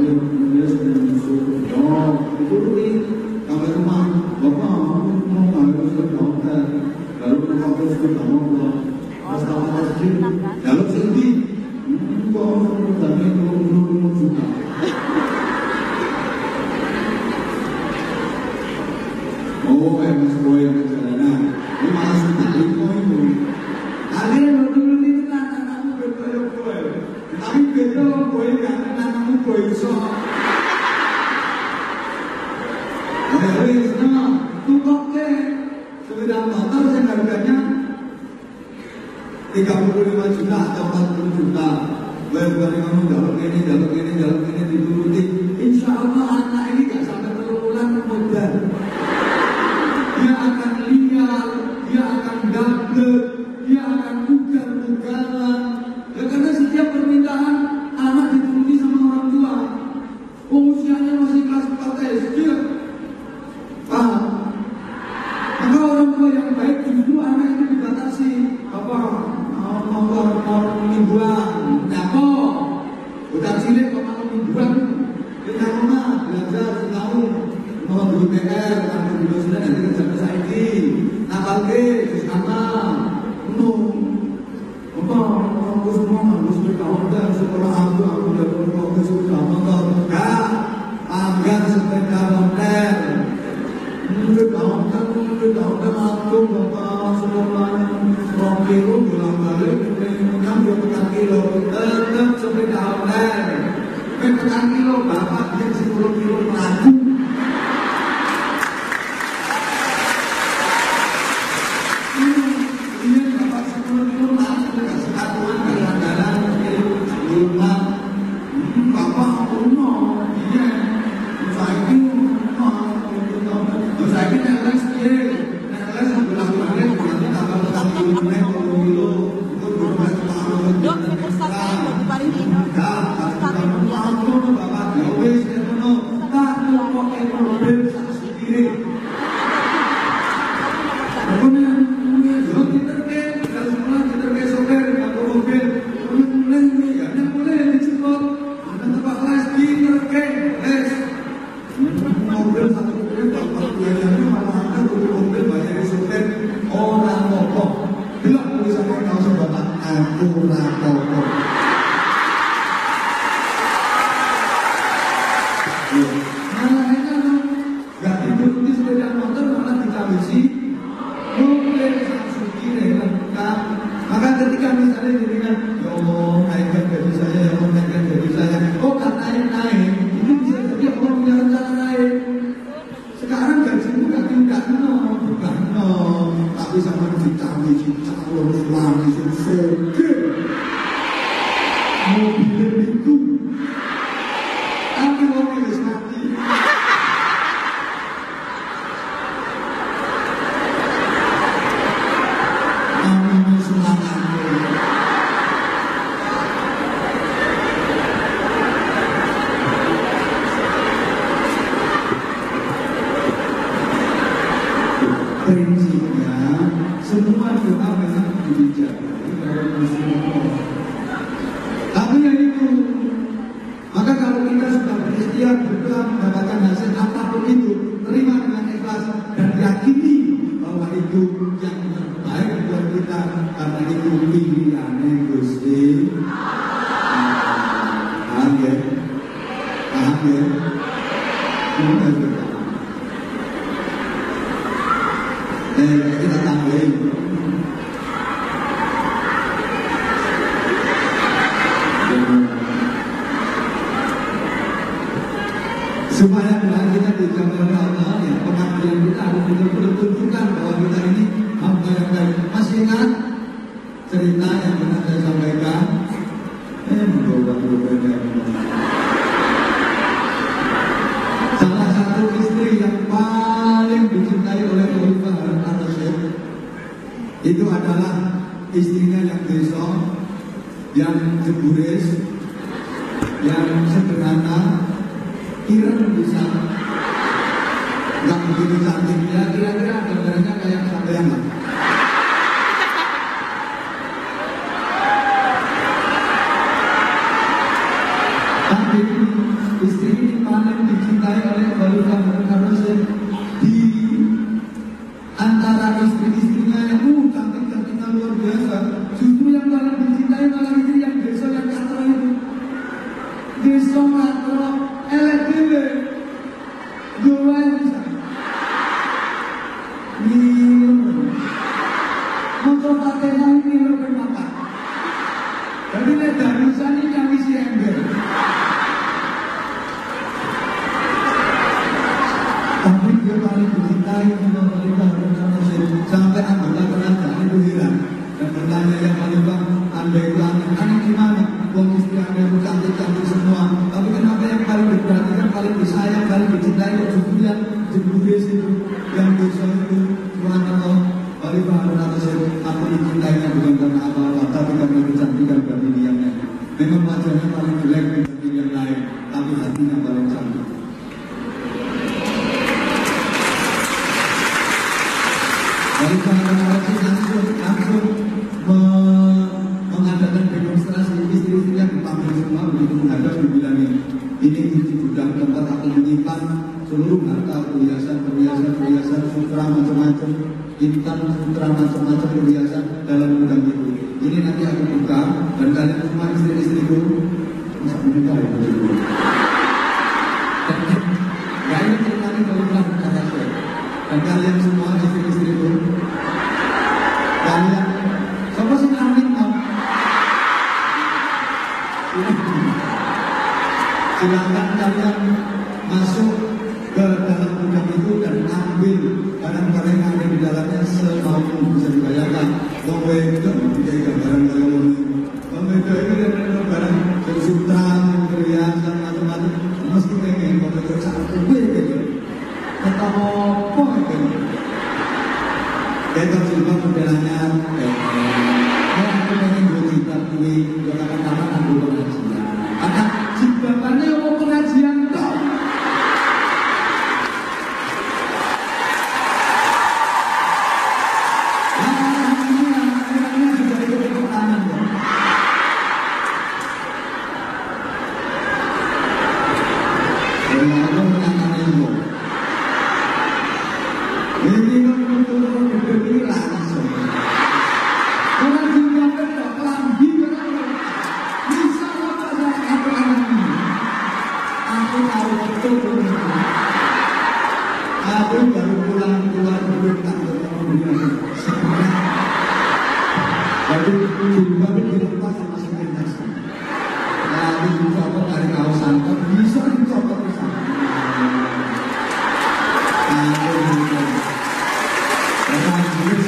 Ahora, pakai mau minum mata jadi nek Memang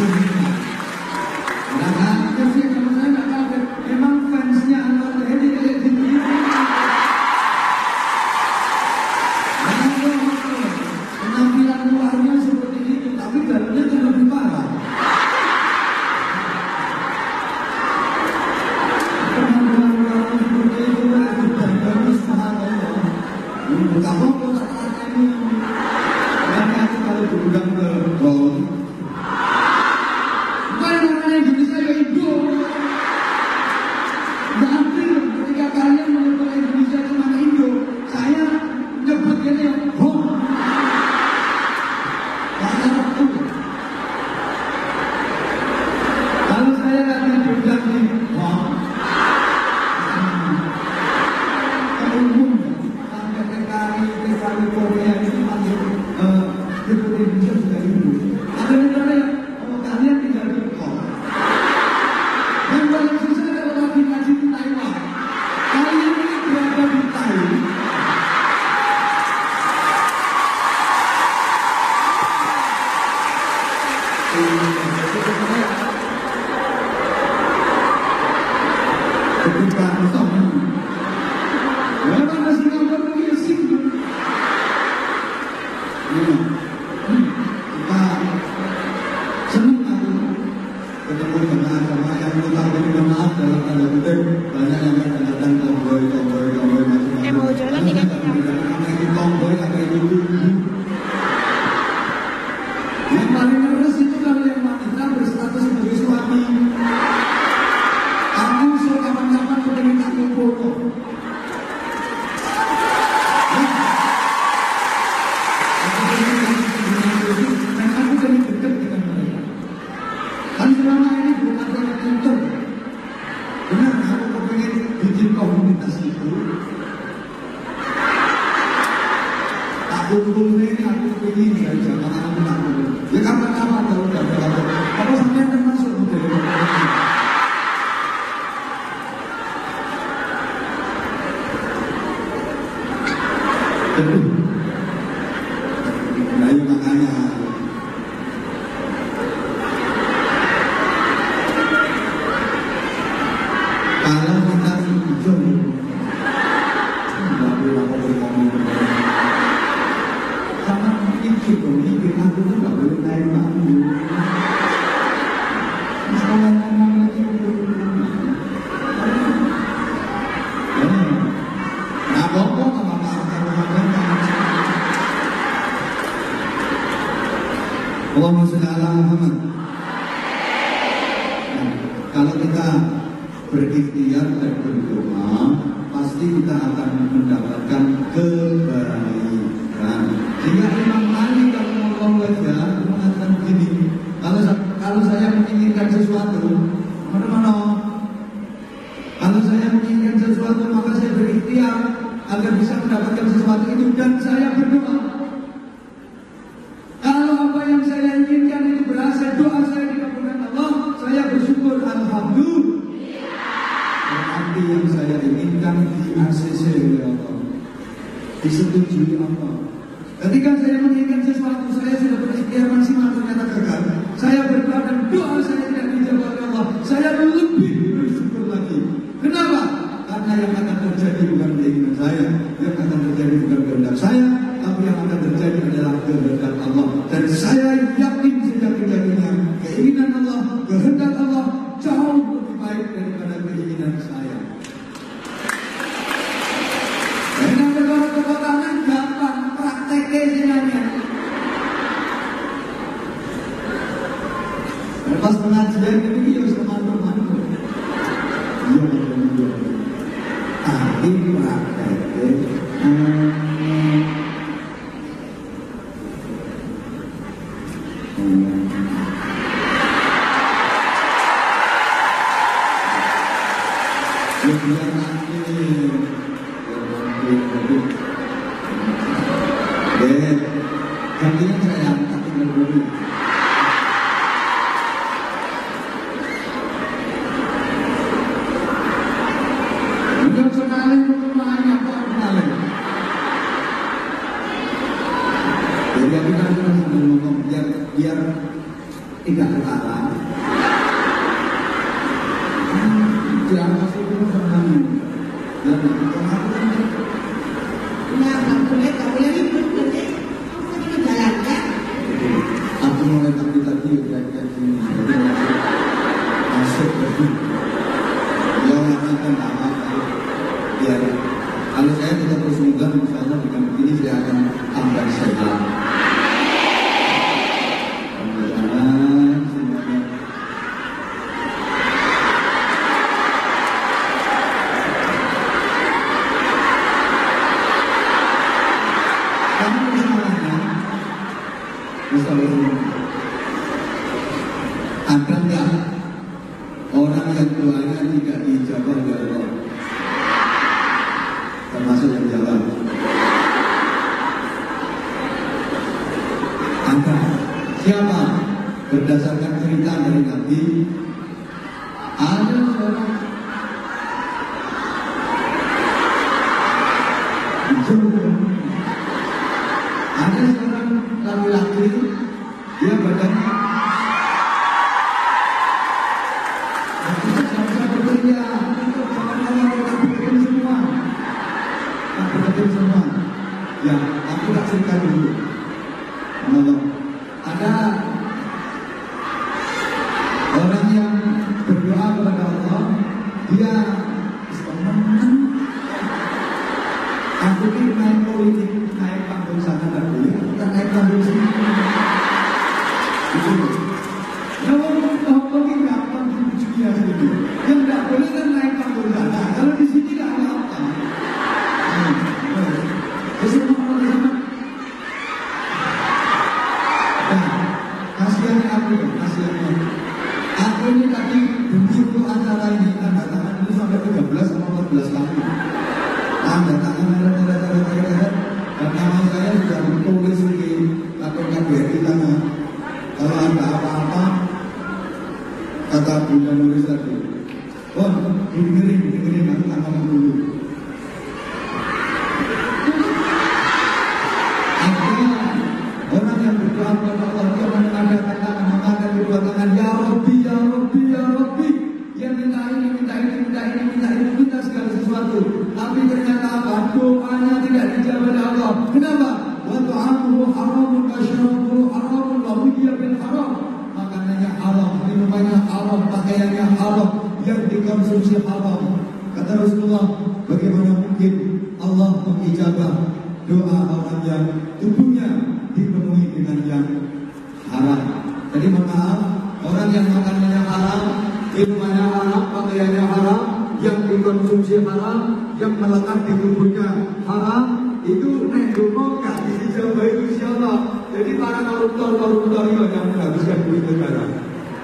もいいんだから、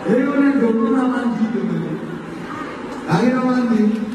英語なんておんまんじゅうって言う。の？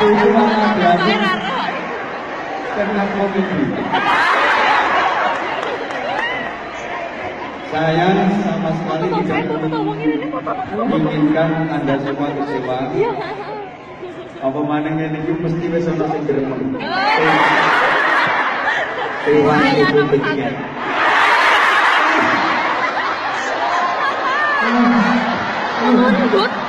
Saya sama sekali tidak menginginkan anda semua kecewa. Apa mana yang ini mesti besok nasi geremeng. Dewan itu Terima ah. kasih.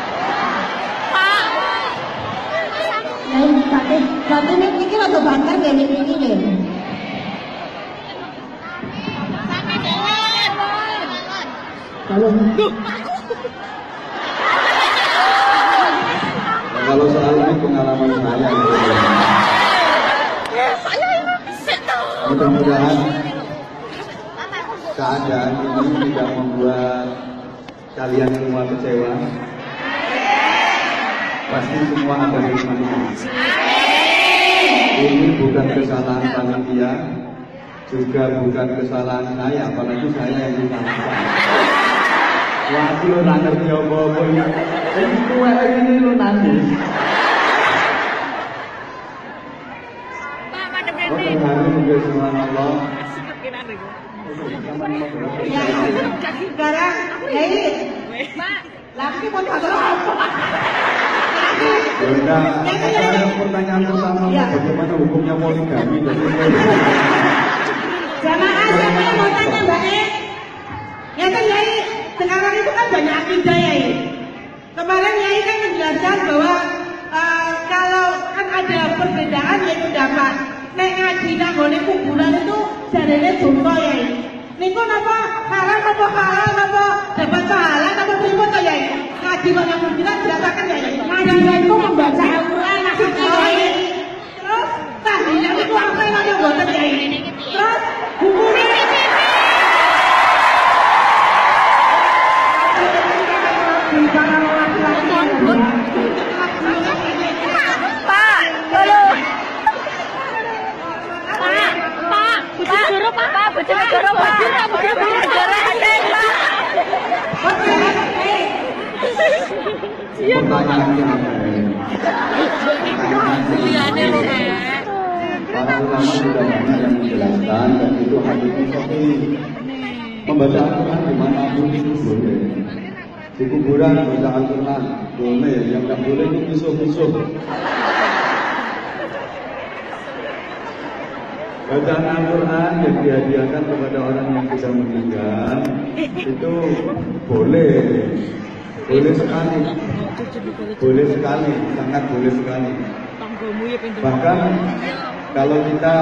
Kalau Nah, kalau soal ini pengalaman saya gitu. Mudah-mudahan keadaan ini tidak membuat kalian semua kecewa. Pasti semua ada hikmahnya. Ini bukan kesalahan panitia, juga bukan kesalahan saya, apalagi saya yang disalahkan. Lo tak ngerti apa-apa ini. Ini kue ini lo nangis. Oh, terharu juga subhanallah. Ya, sekarang Pak. laki pun kagak apa. Udah, saya pertanyaan pertama Ya. bagaimana hukumnya poligami dan Jamaah siapa yang mau tanya Mbak E? Ya kan Yai, sekarang itu kan banyak akidah Yai. Kemarin Yai kan menjelaskan bahwa eh, kalau kan ada perbedaan yaitu dapat. Nek ngaji nang kuburan itu jarene dosa Yai. Niku napa haram apa halal apa dapat pahala apa pripun to Yai? Ngaji nang kuburan dirasakan Yai. Ngaji itu membaca Al-Qur'an. Terus tahlilan itu apa yang ada buatan Yai? Terus hukumnya Pak, tolong. Pak, Pak, Bojonegoro, Pak, Pak, Bojonegoro, Pak, Bojonegoro, Pak. ya? Menjelaskan dan itu hadisnya sahih. Membaca boleh. Di kuburan baca Al-Quran boleh. Yang tak boleh itu musuh-musuh. Bacaan Al-Quran yang dihadiahkan kepada orang yang sudah meninggal itu boleh, boleh sekali, boleh sekali, sangat boleh sekali. Bahkan kalau kita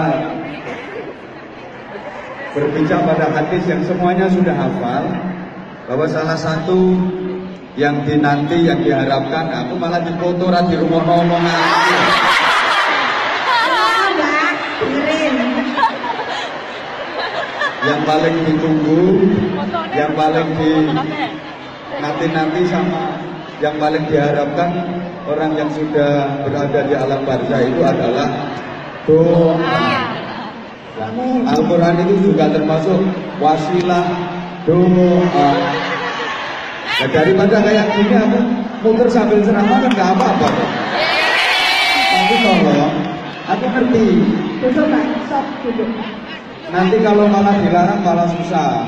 berbicara pada hadis yang semuanya sudah hafal, bahwa salah satu yang dinanti yang diharapkan, aku malah dipoto di rumah ngomong yang paling ditunggu, yang paling di nanti-nanti sama yang paling diharapkan orang yang sudah berada di alam barzah itu adalah doa. Nah, Al-Quran itu juga termasuk wasilah doa. Nah, daripada kayak gini aku muter sambil ceramah kan nggak apa-apa. Tapi tolong, aku ngerti. Duduk Pak, sok duduk. Nanti kalau malah dilarang malah susah.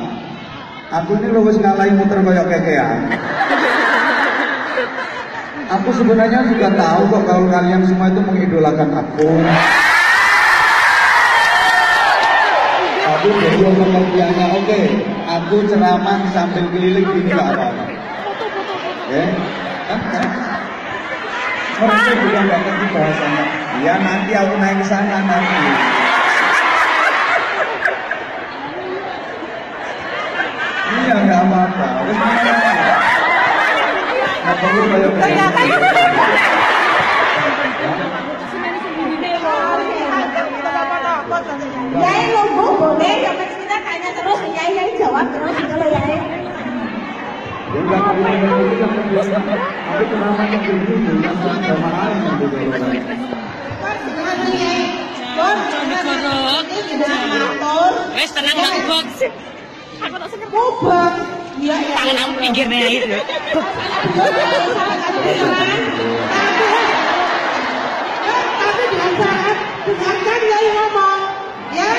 Aku ini lo wis ngalahin muter kayak kekean. Aku sebenarnya juga tahu kok kalau kalian semua itu mengidolakan aku. Tapi dari pengertiannya oke, aku ceramah sambil keliling gini gak apa-apa. Kan? kan? Mereka juga nggak ngerti bahasanya. Ya nanti aku naik ke sana nanti. Iya nggak apa-apa. Nggak perlu kayak begini. Yai logo boleh, yang penting kita tanya terus, Yai Yai jawab terus kalau Yai. Ya perlu kayak begini, yang penting Tapi kenapa yang begini? Yang sama lain nanti kalau Wes tenang. Aku tak seneng. Mubang. Iya, iya. Tangan aku pinggirnya itu. Tapi dengan syarat, dengarkan Yai ngomong, ya.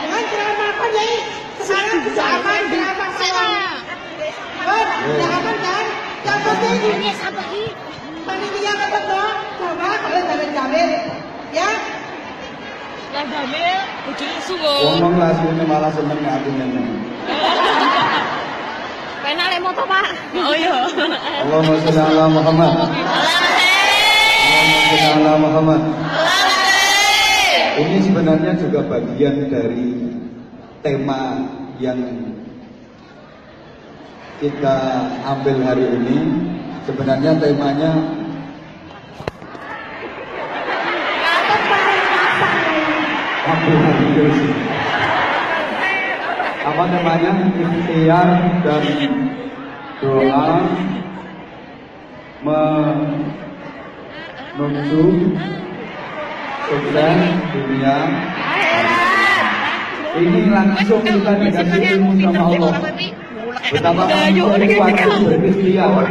Dengan ceramah kan Yai sekarang bisa aman, ceramah. Kan, tidak aman kan? Yang penting panitia ketemu sama kalau dari Jamil, ya. Lah Jamil, bojone suwo. Ngomong lah sini malah seneng aku nyanyi. Penal le moto, Pak. Oh iya. Allahumma sholli ala Muhammad. Allahumma sholli ala Muhammad. Ini sebenarnya juga bagian dari tema yang kita ambil hari ini. Sebenarnya temanya ambil hari ini. Apa namanya? Ikhtiar dan doa menuju sukses dunia. Ini langsung kita dikasih ilmu sama Allah. Betapa manusia wajib berikhtiar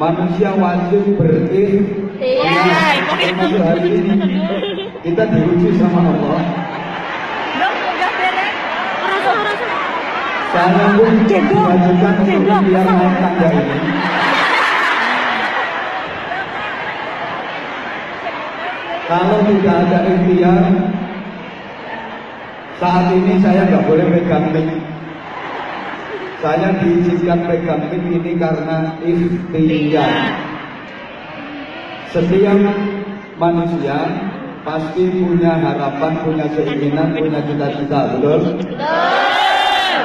manusia wajib berikhtiar termasuk hari ini kita diuji sama Allah saya pun diwajibkan untuk ikhtiar naik tangga ini Kalau tidak ada ikhtiar, saat ini saya nggak boleh pegang mic. Saya diizinkan pegang mic ini karena ikhtiar. Setiap manusia pasti punya harapan, punya keinginan, punya cita-cita, betul?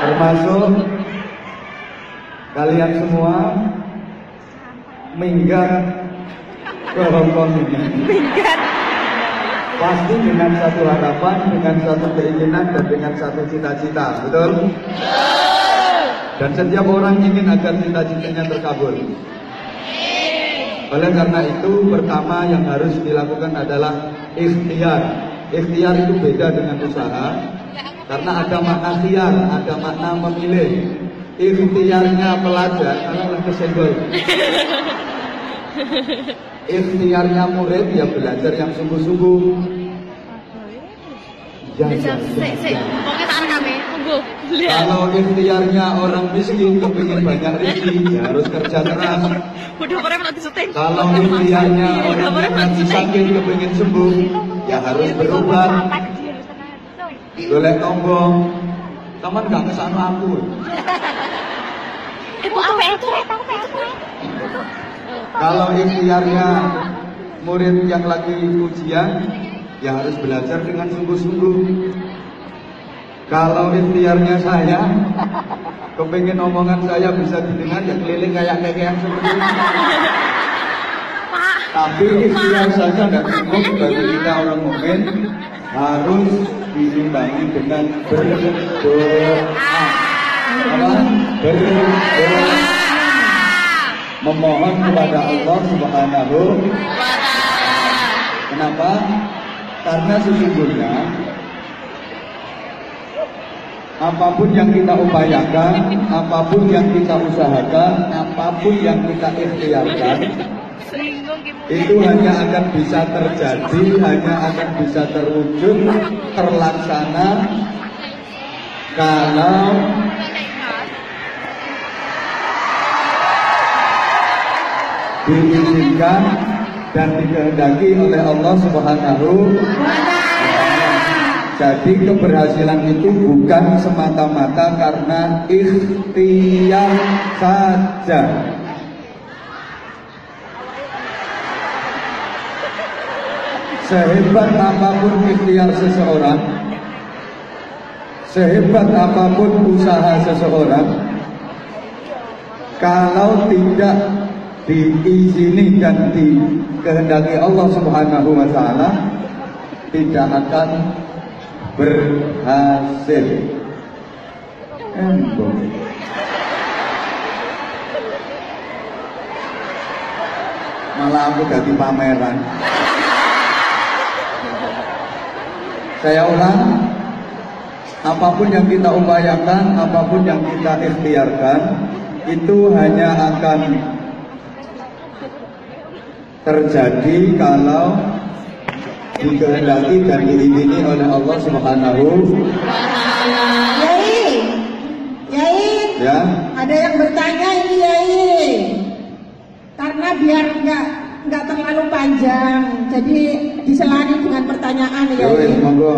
Termasuk kalian semua minggat ke Hongkong ini. Pasti dengan satu harapan, dengan satu keinginan, dan dengan satu cita-cita, betul? Dan setiap orang ingin agar cita-citanya terkabul. Oleh karena itu, pertama yang harus dilakukan adalah ikhtiar. Ikhtiar itu beda dengan usaha, karena ada makna khiyar, ada makna memilih. Ikhtiarnya pelajar, kalau kesenggol. Ikhtiarnya murid ya belajar yang sungguh-sungguh. Ya. Kalau ikhtiarnya orang miskin kepingin banyak rezeki, ya harus kerja keras. Kalau ikhtiarnya orang yang sakit kepingin sembuh, ya harus berobat. Golek tombong. Teman gak ke sana aku. Ibu apa itu? Kalau ikhtiarnya murid yang lagi ujian, ya harus belajar dengan sungguh-sungguh. Kalau ikhtiarnya saya, kepengen omongan saya bisa didengar, ya keliling kayak kayak seperti ini. Tapi ikhtiar saja tidak cukup bagi kita orang mukmin harus diimbangi dengan berdoa. Apa? Berdoa. Memohon kepada Allah Subhanahu Kenapa? Karena sesungguhnya apa pun yang kita upayakan, apa pun yang kita usahakan, apa pun yang kita ikhtiarkan, itu hanya akan bisa terjadi, hanya akan bisa terwujud, terlaksana kalau diizinkan dan dikehendaki oleh Allah Subhanahu jadi keberhasilan itu bukan semata-mata karena ikhtiar saja. Sehebat apa pun ikhtiar seseorang, sehebat apa pun usaha seseorang, kalau tidak diizini dan dikehendaki Allah Subhanahu wa taala tidak akan berhasil. Embung. Malah aku jadi pameran. Saya ulang, apa pun yang kita upayakan, apa pun yang kita ikhtiarkan, itu hanya akan terjadi kalau dikehendaki dan diizinkan oleh Allah Subhanahu Yai, Yai, ya. ada yang bertanya ini Yai. Karena biar nggak nggak terlalu panjang, jadi diselani dengan pertanyaan Ya Yai. monggo.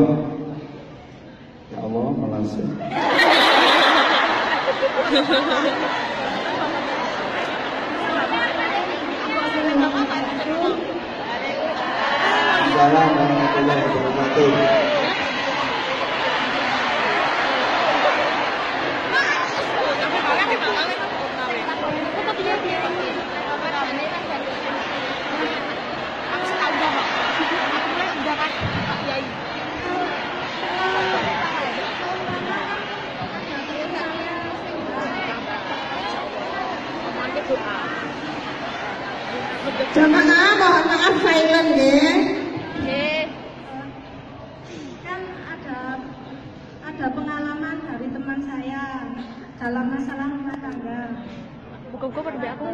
Ya Allah, malas. Assalamualaikum warahmatullahi wabarakatuh. Jamaah mohon maaf silent ya. kan ada ada pengalaman dari teman saya dalam masalah rumah tangga. Bukan gue pada Aku aku.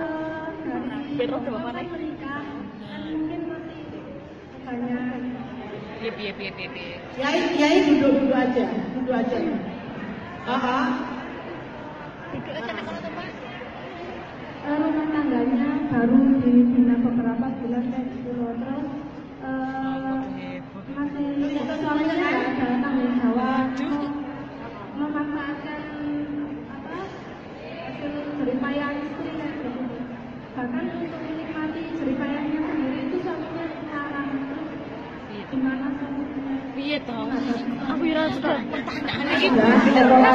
eh, dari Biar roda bapak awal naik. menikah kan mungkin masih banyak Iya. Yai, Yai duduk duduk aja, duduk aja. Aha. eh, rumah tangganya baru dibina beberapa bulan loh terus eh, masih suaminya nggak ada tanggung jawab memanfaatkan apa hasil jeripayah istri kayak gitu bahkan untuk menikmati jeripayahnya sendiri itu suaminya larang terus gimana suaminya Iya toh. Aku ira sudah pertanyaan ini. Udah,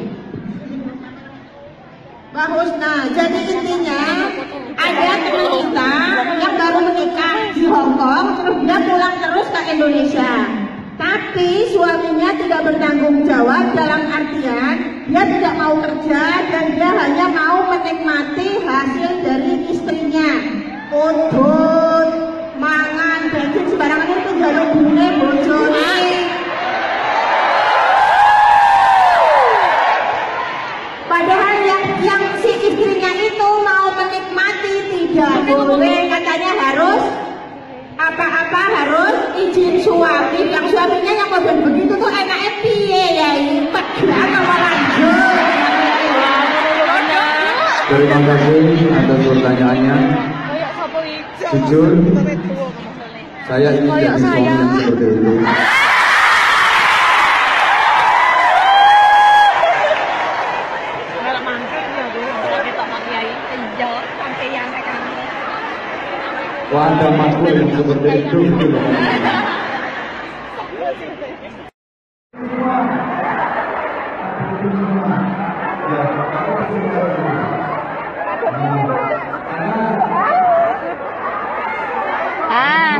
Mbak Husna. Jadi intinya ada teman kita yang baru menikah di Hong Kong, dia pulang terus ke Indonesia. Tapi suaminya tidak bertanggung jawab dalam artian dia tidak mau kerja dan dia hanya mau menikmati hasil dari istrinya. Udut, mangan, bensin sembarangan itu jalur bune bojone. Padahal yang yang si istrinya itu mau menikmati boleh katanya harus apa-apa harus izin suami. Yang suaminya yang model begitu tuh enaknya piye ya? Apa lanjut Terima kasih. Atas pertanyaannya. Jujur, saya ingin jadi suami yang seperti itu. Nggak mangkuk ya, Bu. Kita tak Pak Kiai. Iya, sampai yang tekan. Makhluk yang seperti itu. Ah.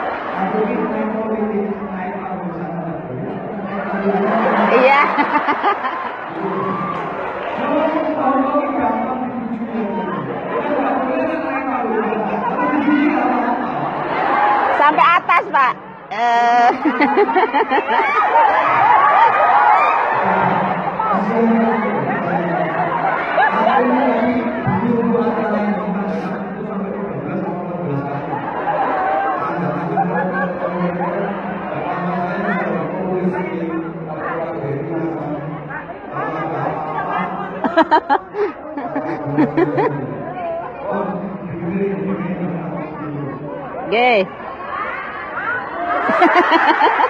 Iya. Sampai atas, Pak. Eh. Oke.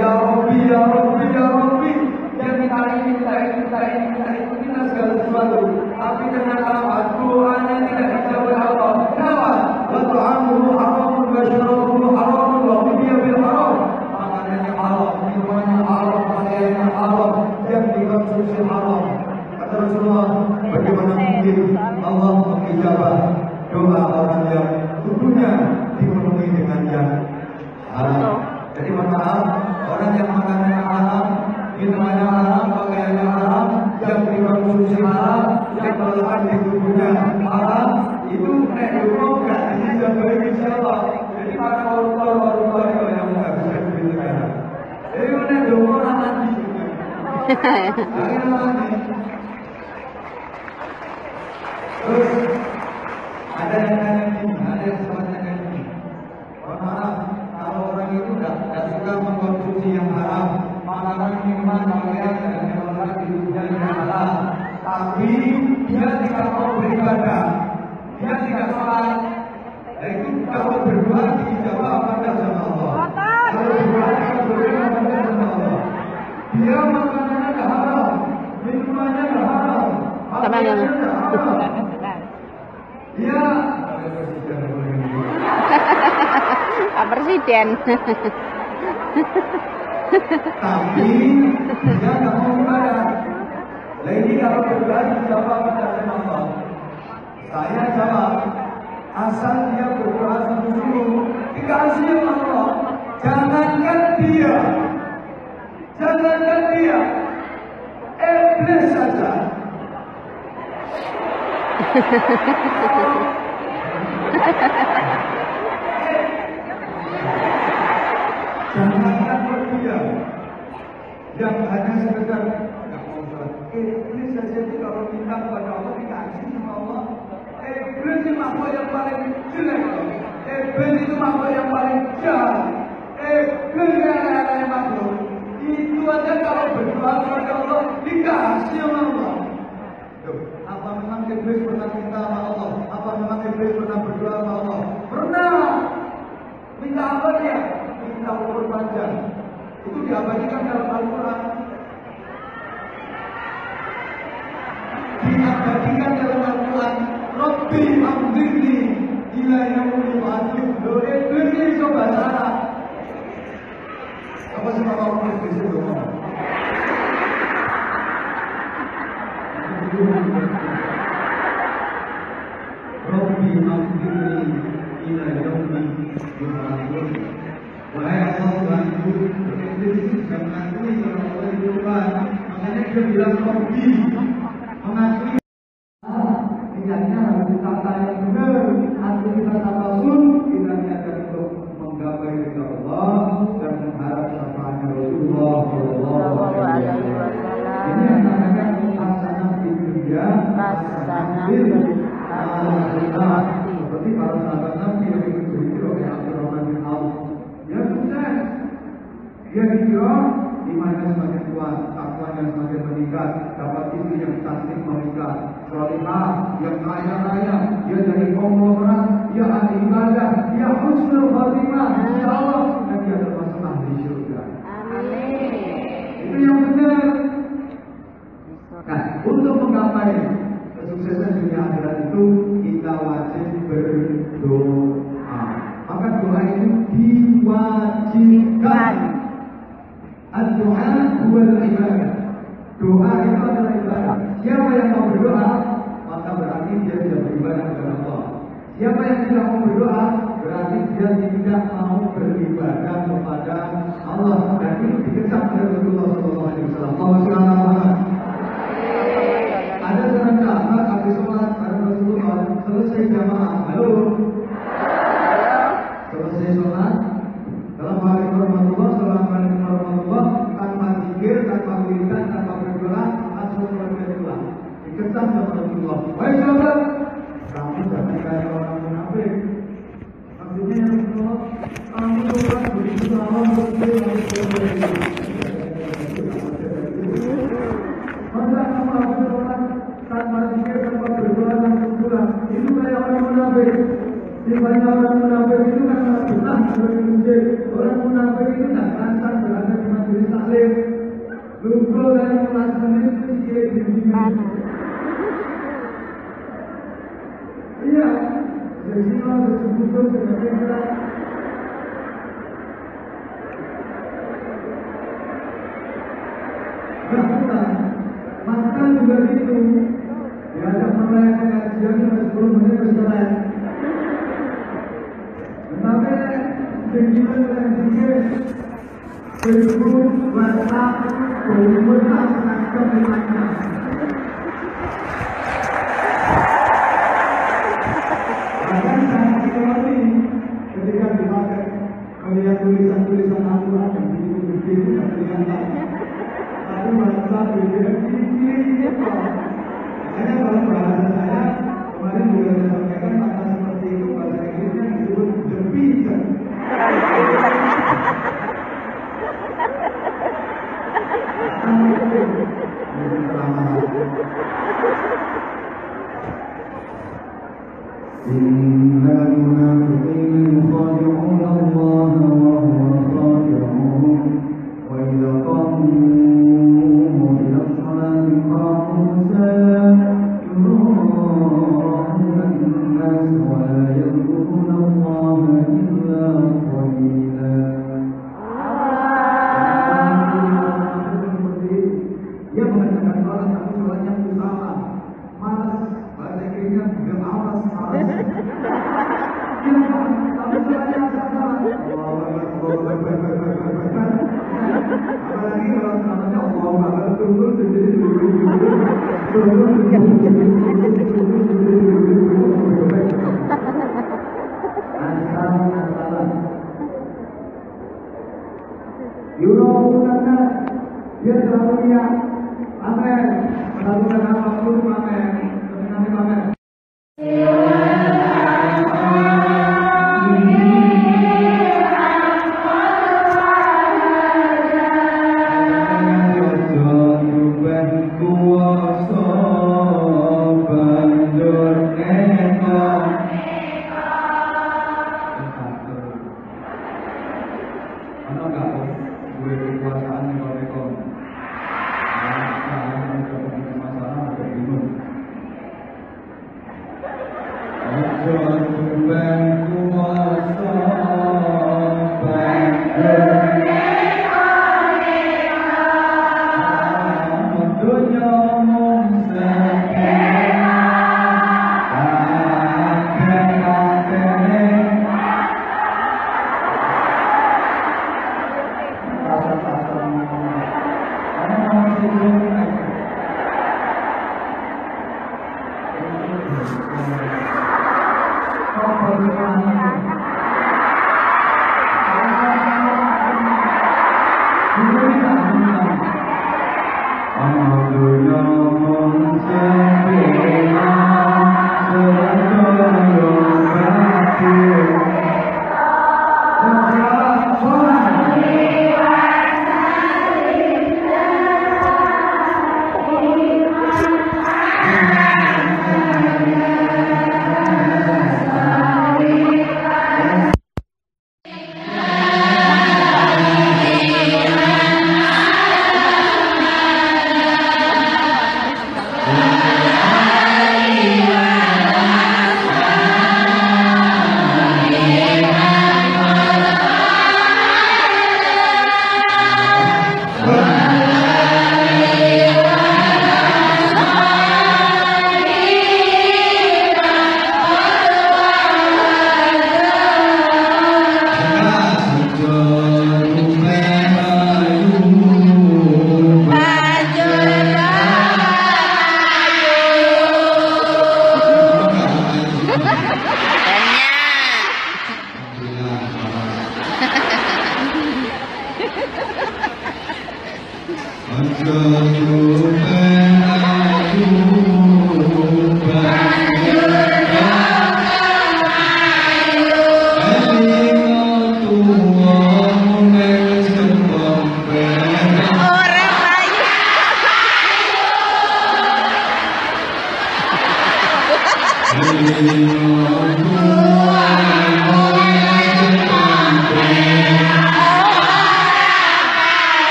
Ya Rabbi, ya Rabbi, ya Rabbi. Yang kita ini, kita ini, kita ini, kita ini, kita segala sesuatu. Tapi dengan alamat doanya tidak dijawab Allah. Kenapa? Wat'amuhu haramun wa syarabuhu haramun wa hudiya bil haram. Makanannya haram, minumannya haram, pakaiannya haram, yang dikonsumsi haram. Kata Rasulullah, bagaimana mungkin Allah mengijabah doa orang yang tubuhnya dipenuhi dengan yang haram. Jadi mohon maaf, orang yang makannya haram, minumannya haram, pakaiannya haram, yang dikonsumsi haram, yang melekat di tubuhnya haram, itu eh hukum gak dijaga insya Allah. Jadi para koruptor Terus ada yang nanya ini, ada yang sempat nanya ini. Mohon maaf, kalau orang itu tidak tidak suka mengkonsumsi yang haram, makanan, minuman, pakaian dan yang lain hidupnya yang halal. Tapi dia tidak mau beribadah, dia tidak sholat. Nah itu kalau berdoa dijawab apa enggak sama Allah? Kalau berdoa dijawab apa enggak sama Allah? Dia makanannya nggak haram, minumannya nggak haram, Sama yang pakaiannya nggak haram. Dia Pak Presiden. tapi dia nggak mau ibadah. Lah ini kalau berdoa dijawab pada sama Allah. Saya jawab, asal dia berdoa sungguh-sungguh, dikasih sama Allah. Jangankan dia, jangankan dia, iblis saja. Jangankan dia yang hanya sekedar nggak mau sholat. Iblis saja itu kalau minta kepada Allah dikasih sama Allah. Iblis itu makhluk yang paling jelek. Iblis itu makhluk yang paling jahat. Iblis yang aneh makhluk. Itu aja berdoa kepada Allah dikasih sama Allah. Apa memang iblis pernah minta sama Allah? Apa memang iblis pernah berdoa sama Allah? Pernah. Minta apa dia? Minta umur panjang. Itu diabadikan dalam Al-Quran. Diabadikan dalam Al-Quran. Rabbi amdirni ila yaumil ba'atsih. Loh, iblis ini coba salah. Apa sih Bapak Umar iblis itu? Rabbi amdirni ila yaumil ba'atsih. Wahai Allah Tuhanku, iblis itu sudah mengakui kalau Allah itu Tuhan. Makanya dia bilang Rabbi, mengakui Ah, niatnya harus ditata yang benar. Aktivitas apa pun kita niatkan untuk menggapai ridha Allah dan mengharap syafaatnya Rasulullah Shallallahu Alaihi Wasallam. Ini yang namanya hasanah di dunia, hasanah di akhirat. Seperti para sahabat Nabi yang ikut berhijrah oleh Abdurrahman bin Auf. Dia sukses. Dia hijrah imannya kuat, takwanya semakin meningkat, dapat istri yang cantik menikah, solihah, yang kaya raya, dia dari konglomerat, dia ahli ibadah, dia husnul khotimah, insya Allah, dan dia termasuk ahli surga. Itu yang benar. Nah, untuk menggapai kesuksesan dunia akhirat itu kita wajib berdoa. Maka doa itu diwajibkan. Doa huwa ibadah. Doa itu adalah ibadah. Siapa yang mau berdoa, maka berarti dia tidak beribadah kepada Allah. Siapa yang tidak mau berdoa, berarti dia tidak mau beribadah kepada Allah. Dan itu dikecam oleh Rasulullah Sallallahu Alaihi Wasallam. Allah Ada seorang sahabat habis sholat ada Rasulullah selesai jamaah. Halo. Selesai sholat. Assalamualaikum warahmatullahi wabarakatuh. warahmatullah tanpa zikir, tanpa wiridan, tanpa berdoa, langsung keluar pulang. Dikecam sama Rasulullah.